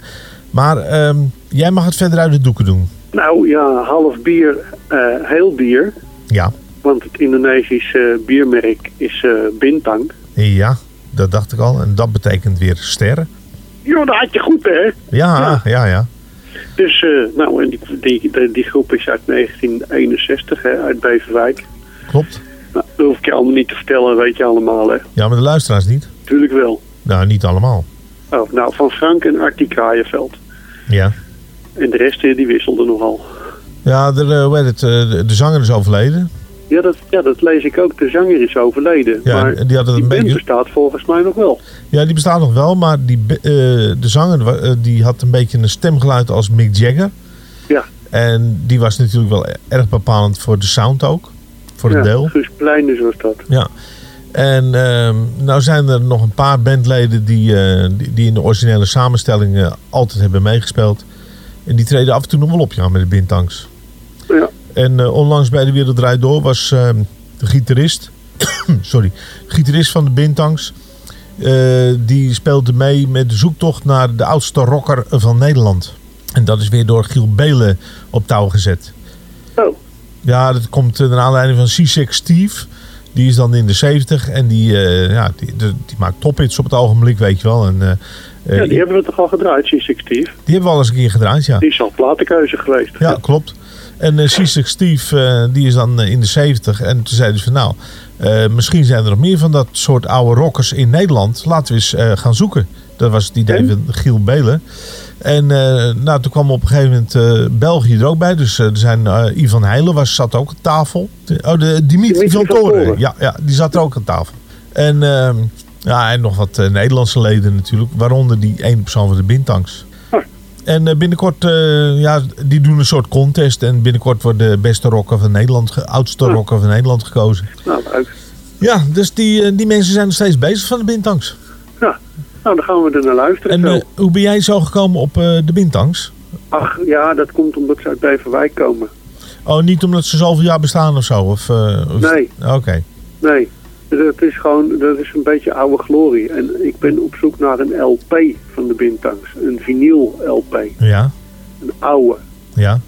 Maar ehm, jij mag het verder uit de doeken doen. Nou ja, half bier, eh, heel bier. Ja. Want het Indonesische biermerk is eh Bintang. Ja, dat dacht ik al. En dat betekent weer sterren. Ja, dat had je goed, hè? Ja, ja, ja. Dus, eh, nou, en die, die, die, die groep is uit 1961, hè, uit Beverwijk. Klopt. Nou, dat hoef ik je allemaal niet te vertellen, weet je allemaal, hè? Ja, maar de luisteraars niet. Tuurlijk wel. Nou, niet allemaal. Oh, nou, van Frank en Artie Kraaienveld. Ja. En de rest, eh, die wisselde nogal. Ja, de, eh, hoe heet het, de, de zanger is overleden. Ja dat, ja, dat lees ik ook. De zanger is overleden. Ja, maar die het band bestaat volgens mij nog wel. Ja, die bestaat nog wel, maar die, eh, de zanger eh, die had een beetje een stemgeluid als Mick Jagger. Ja. En die was natuurlijk wel erg bepalend voor de sound ook. Voor ja, een deel. Guus Pleinders was dat. Ja. En ehm, nou zijn er nog een paar bandleden die, eh, die, die in de originele samenstelling eh, altijd hebben meegespeeld. En die treden af en toe nog wel op, ja, met de Bintangs. Ja. En eh, onlangs bij de Wereld Draait Door was ehm, de gitarist, sorry, gitarist van de Bintangs. eh, die speelde mee met de zoektocht naar de oudste rocker van Nederland. En dat is weer door Giel Belen op touw gezet. Oh. Ja, dat komt eh, naar aanleiding van Seasick Steve. Die is dan in de 70 en die, ja, die, die, die maakt tophits op het ogenblik, weet je wel. En, ja, die hebben we toch al gedraaid, C6 Steve? die hebben we al eens een keer gedraaid, ja. Die is al platenkeuze geweest. Ja, klopt. En eh Seasick Steve, eh, die is dan eh, in de 70. En toen zeiden ze van nou, eh, misschien zijn er nog meer van dat soort oude rockers in Nederland. Laten we eens eh, gaan zoeken. Dat was het idee van Giel Belen. En eh, nou, toen kwam op een gegeven moment eh, België er ook bij. Dus eh, er zijn eh, Ivan Heilen was, zat ook aan tafel. Oh, de, Dimitri, van Toren. Ja, ja, die zat er ook aan tafel. En, ehm, ja, en nog wat eh, Nederlandse leden natuurlijk. Waaronder die ene persoon van de Bintangs. En eh, binnenkort, eh, ja, die doen een soort contest. En binnenkort wordt de beste rocker van Nederland, oudste rocker van Nederland gekozen. Nou, leuk. Ja, dus die, eh, die mensen zijn nog steeds bezig van de Bintangs. Ja, nou, dan gaan we er naar luisteren. En hoe ben jij zo gekomen op de Bintangs? Ach, ja, dat komt omdat ze uit Beverwijk komen. Oh, niet omdat ze zoveel jaar bestaan of zo? Of, eh, of- Nee. Oké. Nee, dat is gewoon, dat is een beetje oude glorie. En ik ben op zoek naar een LP van de Bintangs. Een vinyl LP. Ja, Een oude. ja.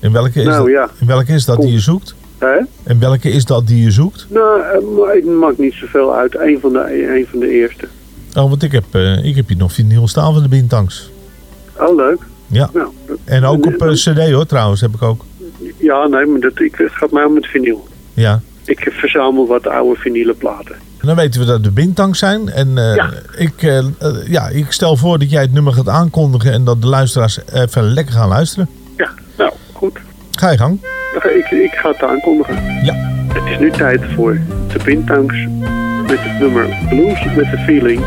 En welke is, Nou, dat, ja. en welke is dat die je zoekt? Hè? En welke is dat die je zoekt? Nou, eh, het maakt niet zoveel uit. Een van de, een van de eerste. Oh, want ik heb, eh, ik heb hier nog vinyl staan van de Bintangs. Oh, leuk. Ja. Nou, dat- En ook op eh, cd hoor trouwens, heb ik ook. Ja, nee, maar dat, ik, het gaat mij om het vinyl. Ja. Ik verzamel wat oude vinylen platen. En dan weten we dat de Bintangs zijn. En eh, ik, eh, eh, ja, ik stel voor dat jij het nummer gaat aankondigen en dat de luisteraars even lekker gaan luisteren. Ja, nou, goed. Ga je gang. Ik, ik ga het aankondigen. Ja. Het is nu tijd voor de Bintangs met het nummer Blues with the Feeling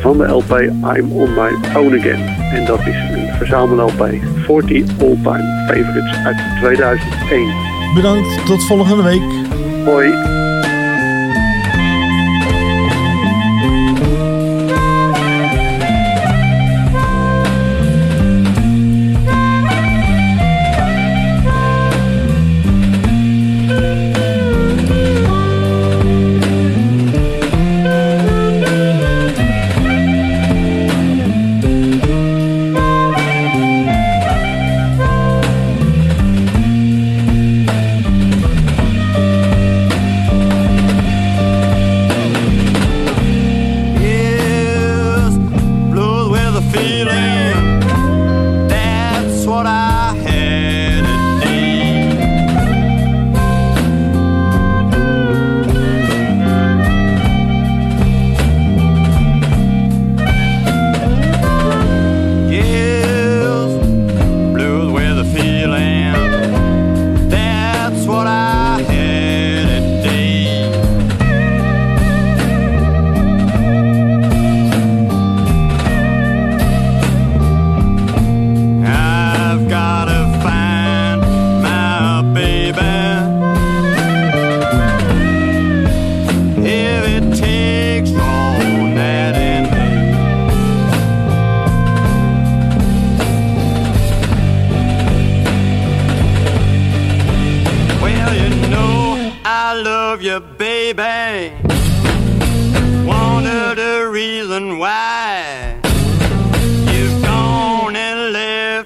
van de LP I'm on my own again. En dat is een verzamel LP 40 all-time favorites uit 2001. Bedankt, tot volgende week. Hoi.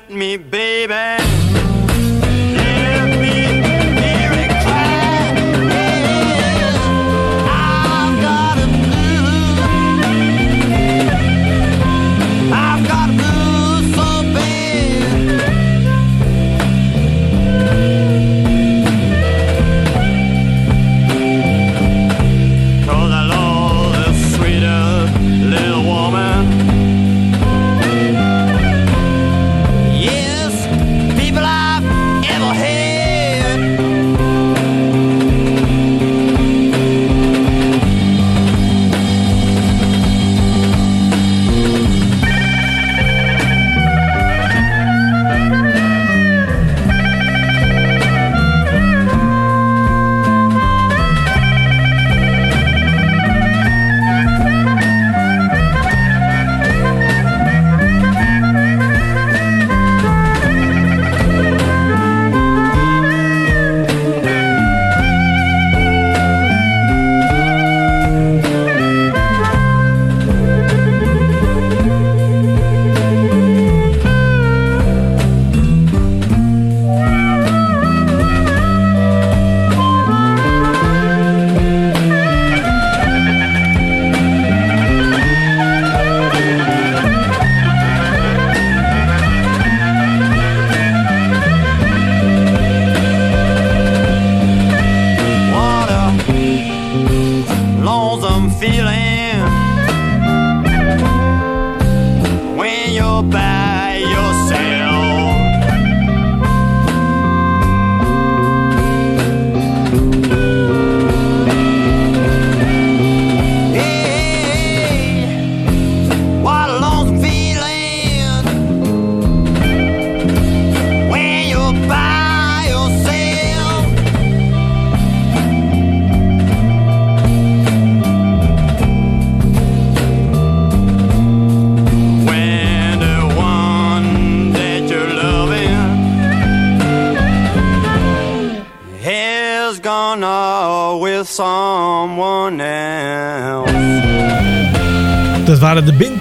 Me, baby.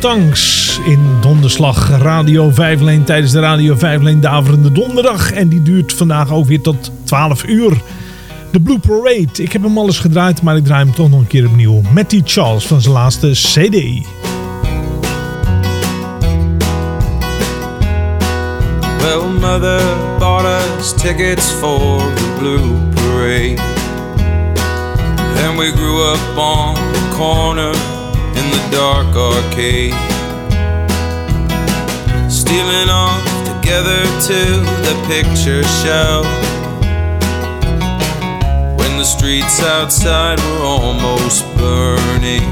Bintangs in Donderslag Radio 5 Leen tijdens de Radio 5 Leen Daverende Donderdag. En die duurt vandaag ook weer tot 12 uur. De Blue Parade. Ik heb hem al eens gedraaid, maar ik draai hem toch nog een keer opnieuw. Matty Charles van zijn laatste CD. Well, mother bought us tickets for the Blue Parade. And we grew up on the corner in the dark arcade. Stealing off together to the picture show. When the streets outside were almost burning.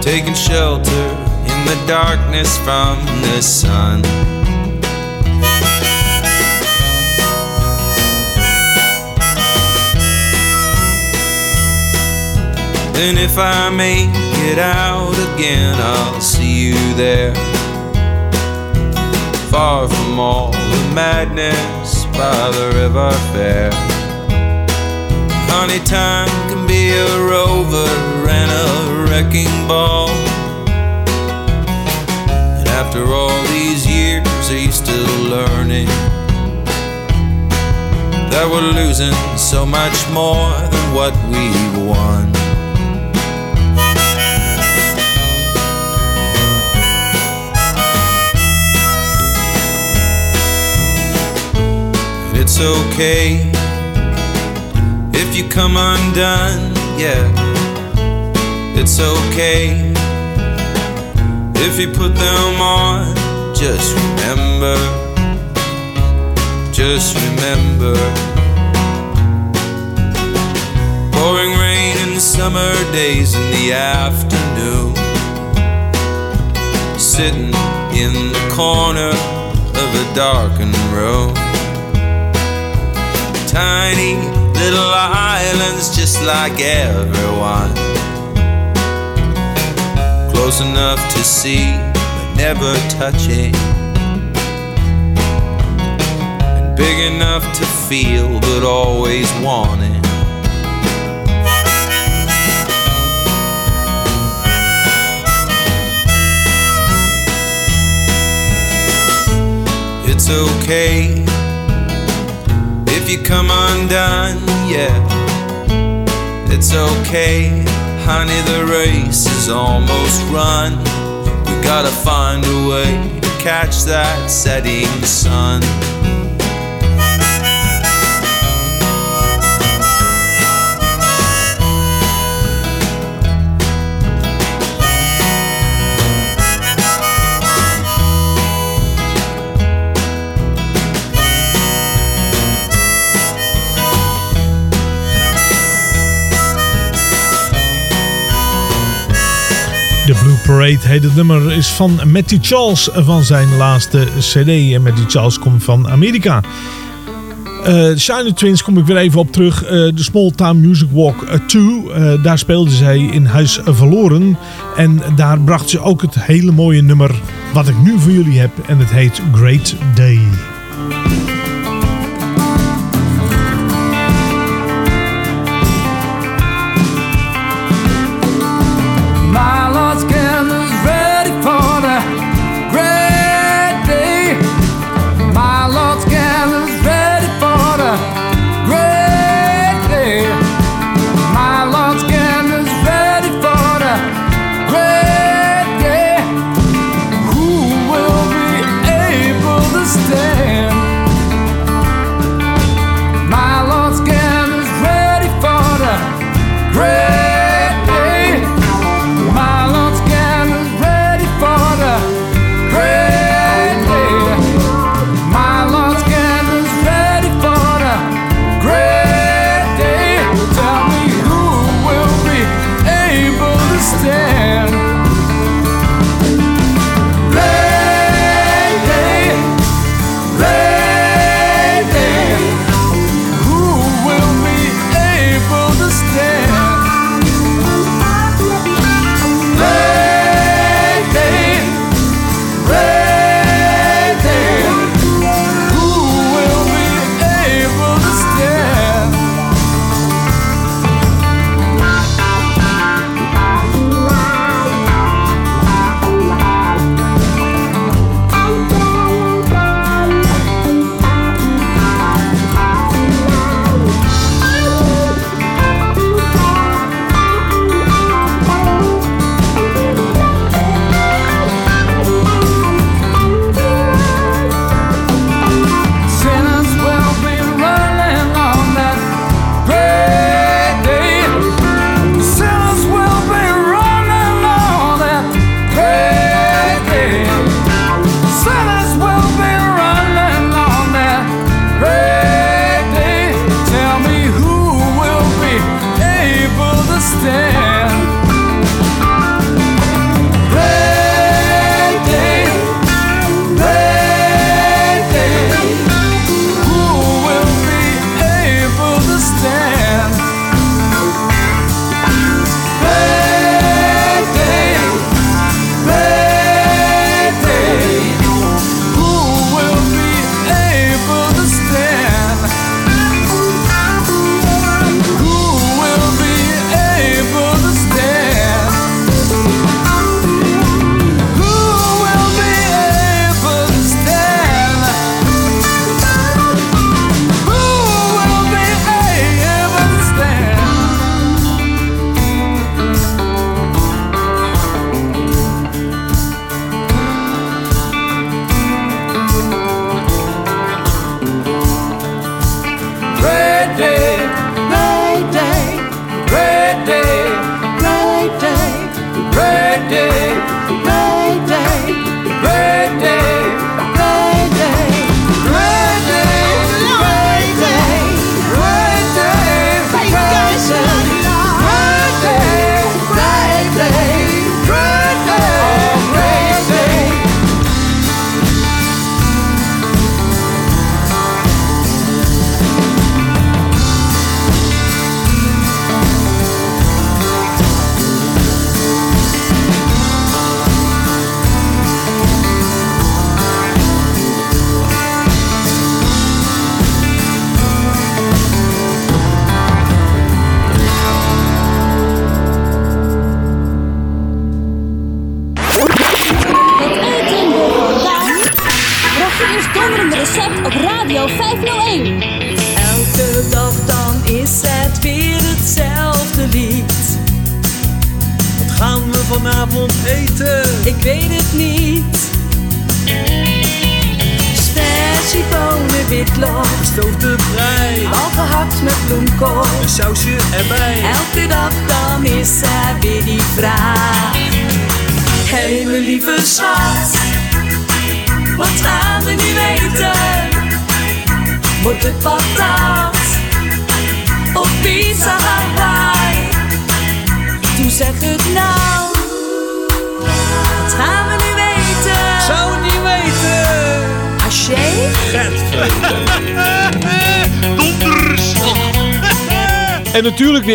Taking shelter in the darkness from the sun. And if I make it out again, I'll see you there. Far from all the madness by the river fair. Honey, time can be a rover and a wrecking ball. And after all these years, are you still learning? That we're losing so much more than what we've won. It's okay if you come undone, yeah. It's okay if you put them on. Just remember, just remember. Pouring rain in summer days in the afternoon. Sitting in the corner of a darkened room tiny little islands just like everyone. Close enough to see, but never touching. And big enough to feel, but always wanting. It's okay come undone, yeah, it's okay, honey. The race is almost run. We gotta find a way to catch that setting sun. Parade heet het nummer, is van Matty Charles van zijn laatste cd. En Matty Charles komt van Amerika. Uh, Shiny Twins kom ik weer even op terug. Uh, de Small Town Music Walk 2. Uh, daar speelden zij in Huis Verloren. En daar bracht ze ook het hele mooie nummer wat ik nu voor jullie heb. En het heet Great Day.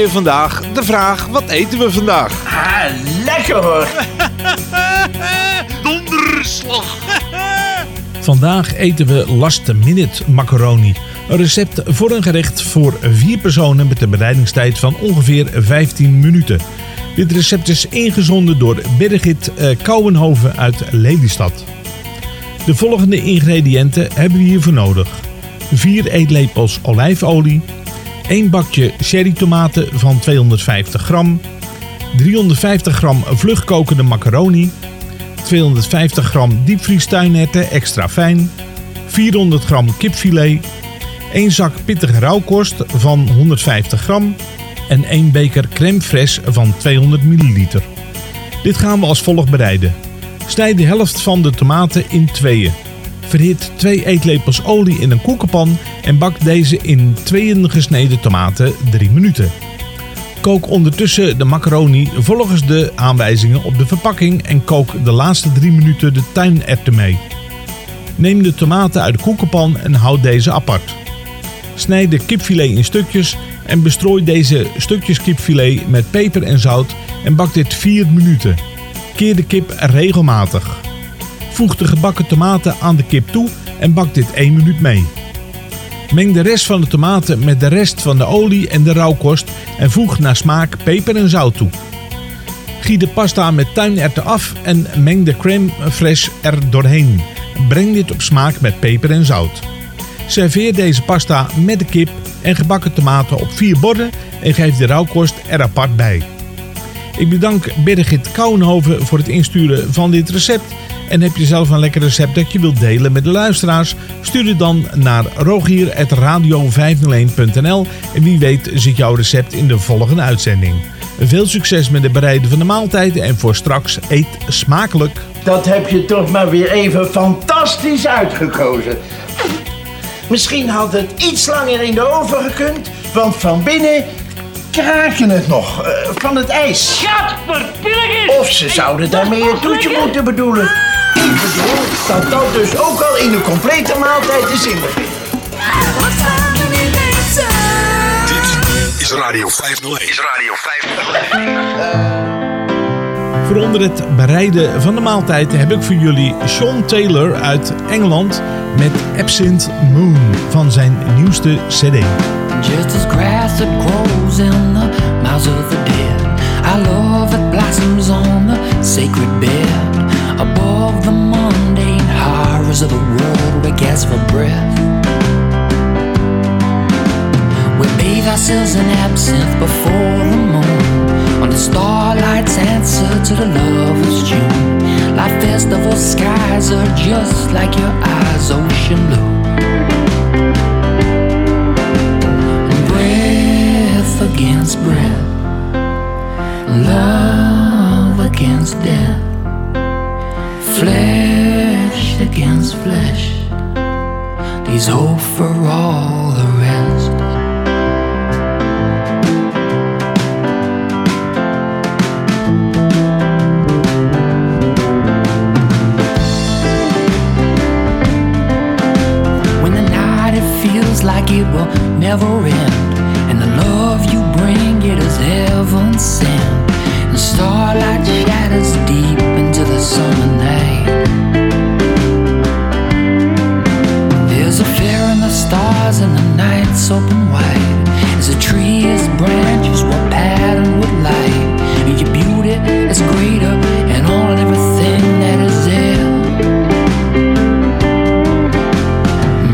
Vandaag de vraag, wat eten we vandaag? Ah, lekker hoor. Donderslag. Vandaag eten we last minute macaroni. Een recept voor een gerecht voor vier personen met een bereidingstijd van ongeveer 15 minuten. Dit recept is ingezonden door Birgit eh, Kouwenhoven uit Lelystad. De volgende ingrediënten hebben we hiervoor nodig. 4 eetlepels olijfolie, 1 bakje cherry tomaten van 250 gram, 350 gram vlugkokende macaroni, 250 gram diepvriestuinerwten extra fijn, 400 gram kipfilet, 1 zak pittige rauwkost van 150 gram en 1 beker crème fraîche van 200 milliliter. Dit gaan we als volgt bereiden. Snijd de helft van de tomaten in tweeën. Verhit 2 eetlepels olie in een koekenpan en bak deze in tweeën gesneden tomaten 3 minuten. Kook ondertussen de macaroni volgens de aanwijzingen op de verpakking en kook de laatste 3 minuten de tuinerwten mee. Neem de tomaten uit de koekenpan en houd deze apart. Snijd de kipfilet in stukjes en bestrooi deze stukjes kipfilet met peper en zout en bak dit 4 minuten. Keer de kip regelmatig. Voeg de gebakken tomaten aan de kip toe en bak dit 1 minuut mee. Meng de rest van de tomaten met de rest van de olie en de rauwkost en voeg naar smaak peper en zout toe. Giet de pasta met tuinerwten af en meng de crème fraîche er doorheen. Breng dit op smaak met peper en zout. Serveer deze pasta met de kip en gebakken tomaten op vier borden en geef de rauwkost er apart bij. Ik bedank Birgit Kouwenhoven voor het insturen van dit recept. En heb je zelf een lekker recept dat je wilt delen met de luisteraars? Stuur het dan naar rogier.radio501.nl en wie weet zit jouw recept in de volgende uitzending. Veel succes met het bereiden van de maaltijden en voor straks eet smakelijk. Dat heb je toch maar weer even fantastisch uitgekozen. Misschien had het iets langer in de oven gekund, want van binnen kraken het nog eh, van het ijs. Of ze zouden daarmee een toetje moeten bedoelen. Dat dat dus ook al in de complete maaltijd nu eten? Dit is Radio 501. Is Radio 501. Voor onder het bereiden van de maaltijd heb ik voor jullie Sean Taylor uit Engeland met Absinthe Moon van zijn nieuwste CD. Just as grass that grows in the mouths of the dead, I love that blossoms on the sacred bed. Above the horrors of the world, we gasp for breath. We bathe ourselves in absinthe before the moon. On the starlight's answer to the lover's tune. Like festival skies are just like your eyes, ocean blue. breath against breath, love against death, flesh against flesh. These hope for all the rest. When the night it feels like it will never end And the love you bring it is heaven sent And starlight shadows deep into the summer night stars and the night's open wide. As a tree, as branches were patterned with light. And your beauty is greater and all and everything that is there.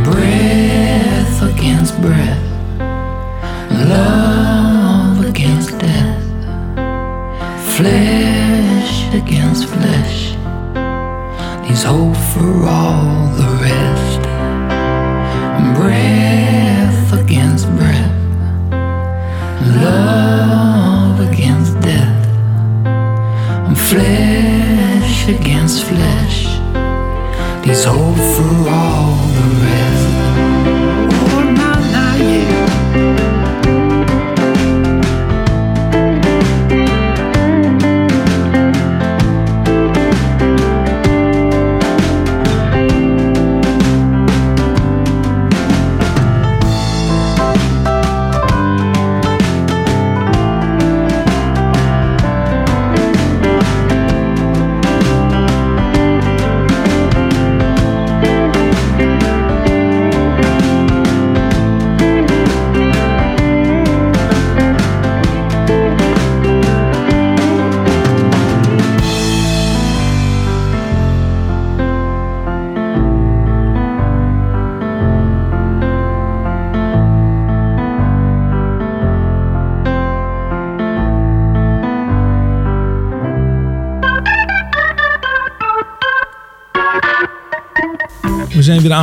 Breath against breath, love against death, flesh against flesh. These hope for all the rest rain.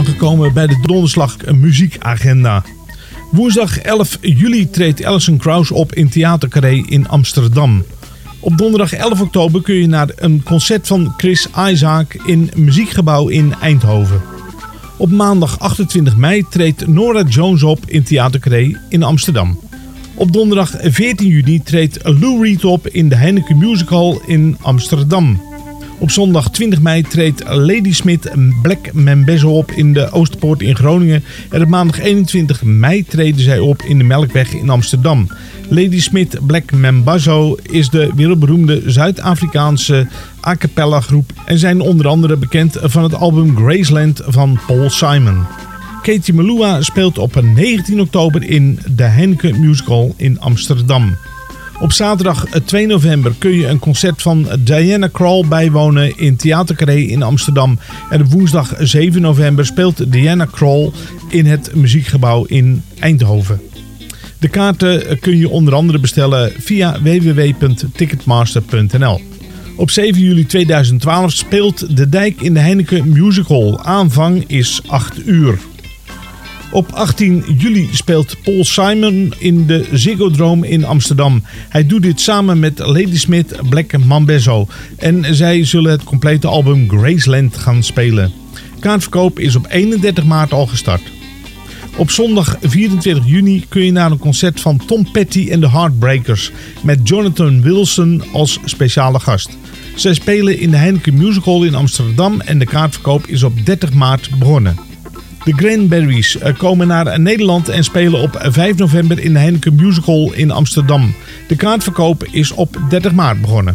Aangekomen bij de donderslag muziekagenda. Woensdag 11 juli treedt Alison Krauss op in Theater Carré in Amsterdam. Op donderdag 11 oktober kun je naar een concert van Chris Isaac in Muziekgebouw in Eindhoven. Op maandag 28 mei treedt Nora Jones op in Theater Carré in Amsterdam. Op donderdag 14 juni treedt Lou Reed op in de Heineken Musical in Amsterdam. Op zondag 20 mei treedt Lady Smith Black Mambazo op in de Oosterpoort in Groningen. En op maandag 21 mei treden zij op in de Melkweg in Amsterdam. Lady Smith Black Mambazo is de wereldberoemde Zuid-Afrikaanse a cappella groep en zijn onder andere bekend van het album Graceland van Paul Simon. Katie Melua speelt op 19 oktober in de Heineken Musical in Amsterdam. Op zaterdag 2 november kun je een concert van Diana Krall bijwonen in Theater Carré in Amsterdam. En op woensdag 7 november speelt Diana Krall in het muziekgebouw in Eindhoven. De kaarten kun je onder andere bestellen via www.ticketmaster.nl. Op 7 juli 2012 speelt De Dijk in de Heineken Music Hall. Aanvang is 8 uur. Op 18 juli speelt Paul Simon in de Ziggo Dome in Amsterdam. Hij doet dit samen met Lady Smith Black Mambazo. En zij zullen het complete album Graceland gaan spelen. Kaartverkoop is op 31 maart al gestart. Op zondag 24 juni kun je naar een concert van Tom Petty en de Heartbreakers met Jonathan Wilson als speciale gast. Zij spelen in de Heineken Music Hall in Amsterdam en de kaartverkoop is op 30 maart begonnen. De Cranberries eh, komen naar Nederland en spelen op 5 november in de Heineken Music Hall in Amsterdam. De kaartverkoop is op 30 maart begonnen.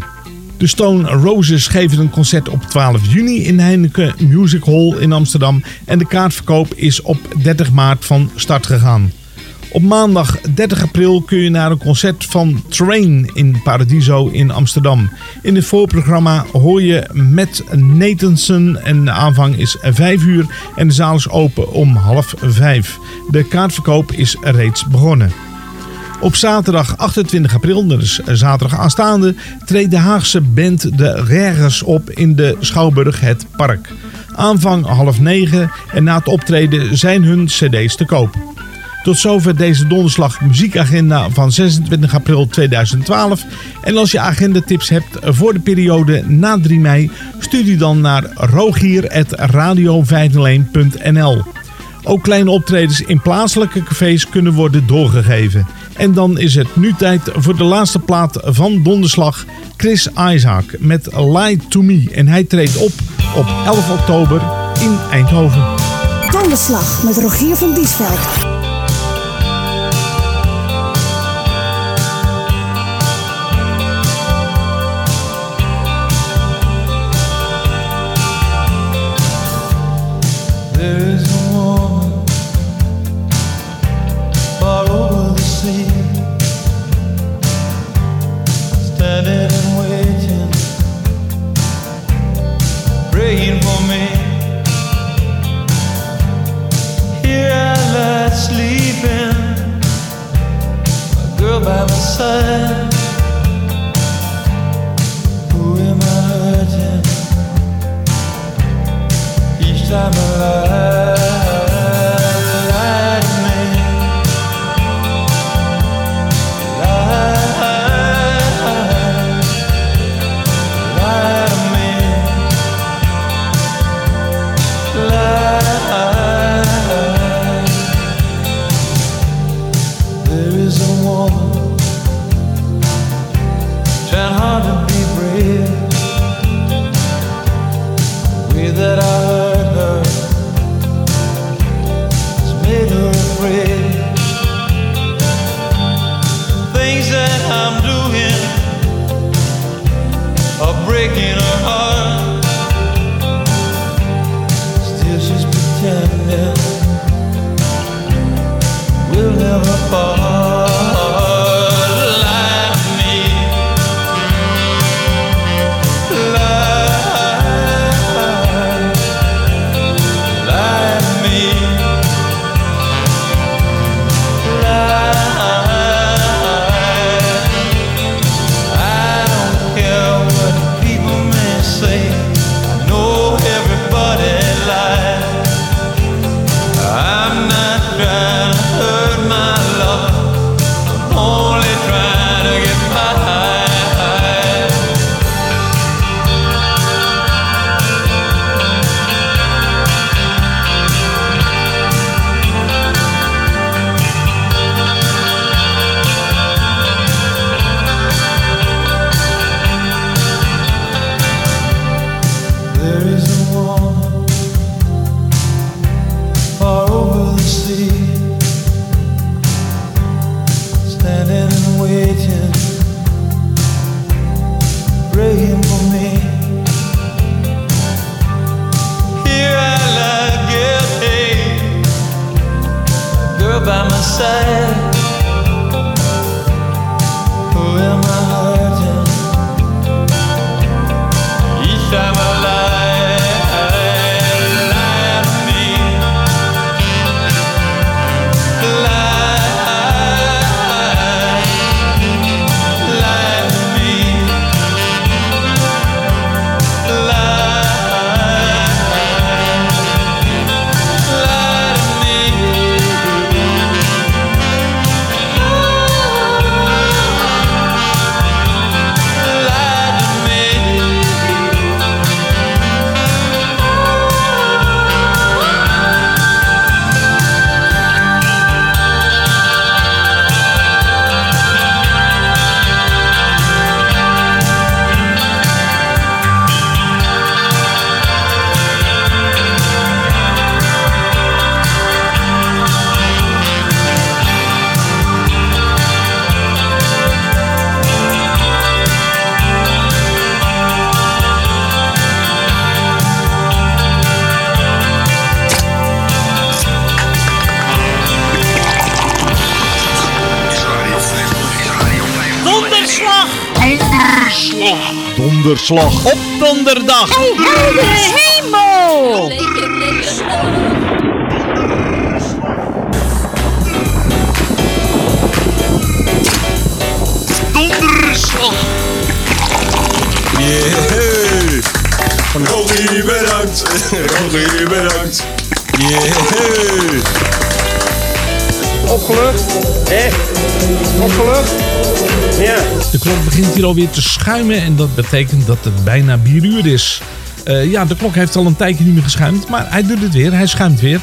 De Stone Roses geven een concert op 12 juni in de Heineken Music Hall in Amsterdam en de kaartverkoop is op 30 maart van start gegaan. Op maandag 30 april kun je naar een concert van Train in Paradiso in Amsterdam. In het voorprogramma hoor je Matt Nathanson en de aanvang is 5 uur en de zaal is open om half 5. De kaartverkoop is reeds begonnen. Op zaterdag 28 april, is zaterdag aanstaande, treedt de Haagse band De Regers op in de Schouwburg Het Park. Aanvang half 9 en na het optreden zijn hun cd's te koop. Tot zover deze donderslag muziekagenda van 26 april 2012. En als je agendatips hebt voor de periode na 3 mei, stuur die dan naar rogier.radio501.nl. Ook kleine optredens in plaatselijke cafés kunnen worden doorgegeven. En dan is het nu tijd voor de laatste plaat van Donderslag, Chris Isaac met Lie to Me. En hij treedt op op 11 oktober in Eindhoven. Donderslag met Rogier van Diesveld. Donderslag. Op donderdag! Opgelucht? Echt? Opgelucht? Ja. De klok begint hier alweer te schuimen en dat betekent dat het bijna 4 uur is. Eh, ja, de klok heeft al een tijdje niet meer geschuimd, maar hij doet het weer. Hij schuimt weer.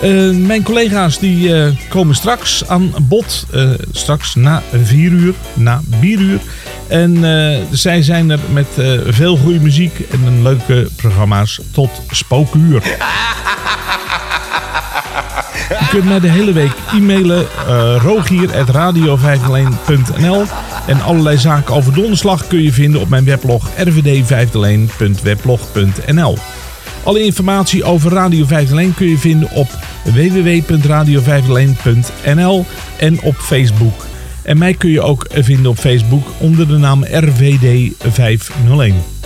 Eh, mijn collega's die eh, komen straks aan bod. eh, straks na 4 uur, na bieruur. En eh, zij zijn er met eh, veel goede muziek en een leuke programma's tot spookuur. Je kunt mij de hele week e-mailen uh, rogier.radio501.nl En allerlei zaken over donderslag kun je vinden op mijn weblog rvd501.weblog.nl Alle informatie over Radio 501 kun je vinden op www.radio501.nl en op Facebook. En mij kun je ook vinden op Facebook onder de naam RVD 501.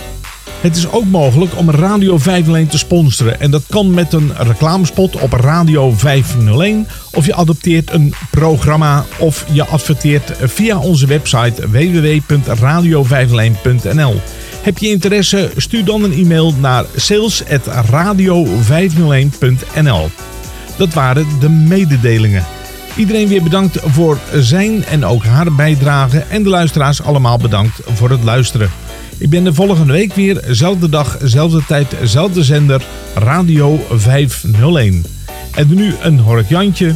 Het is ook mogelijk om Radio 501 te sponsoren. En dat kan met een reclamespot op Radio 501. Of je adopteert een programma. Of je adverteert via onze website www.radio501.nl. Heb je interesse? Stuur dan een e-mail naar sales.radio501.nl. Dat waren de mededelingen. Iedereen weer bedankt voor zijn en ook haar bijdrage. En de luisteraars allemaal bedankt voor het luisteren. Ik ben de volgende week weer, zelfde dag, zelfde tijd, zelfde zender, Radio 501. En nu een Hork Jantje.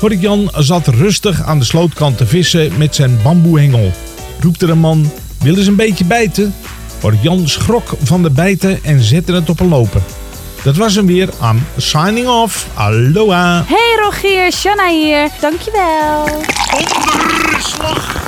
Hork Jan zat rustig aan de slootkant te vissen met zijn bamboehengel. Roept er een man, wil eens een beetje bijten? Hork Jan schrok van de bijten en zette het op een lopen. Dat was hem weer aan Signing Off. Aloha! Hey Rogier, Shanna hier. Dankjewel. Donderslag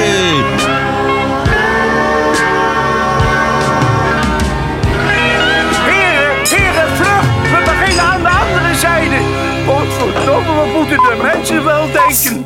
Wat moeten de mensen wel denken?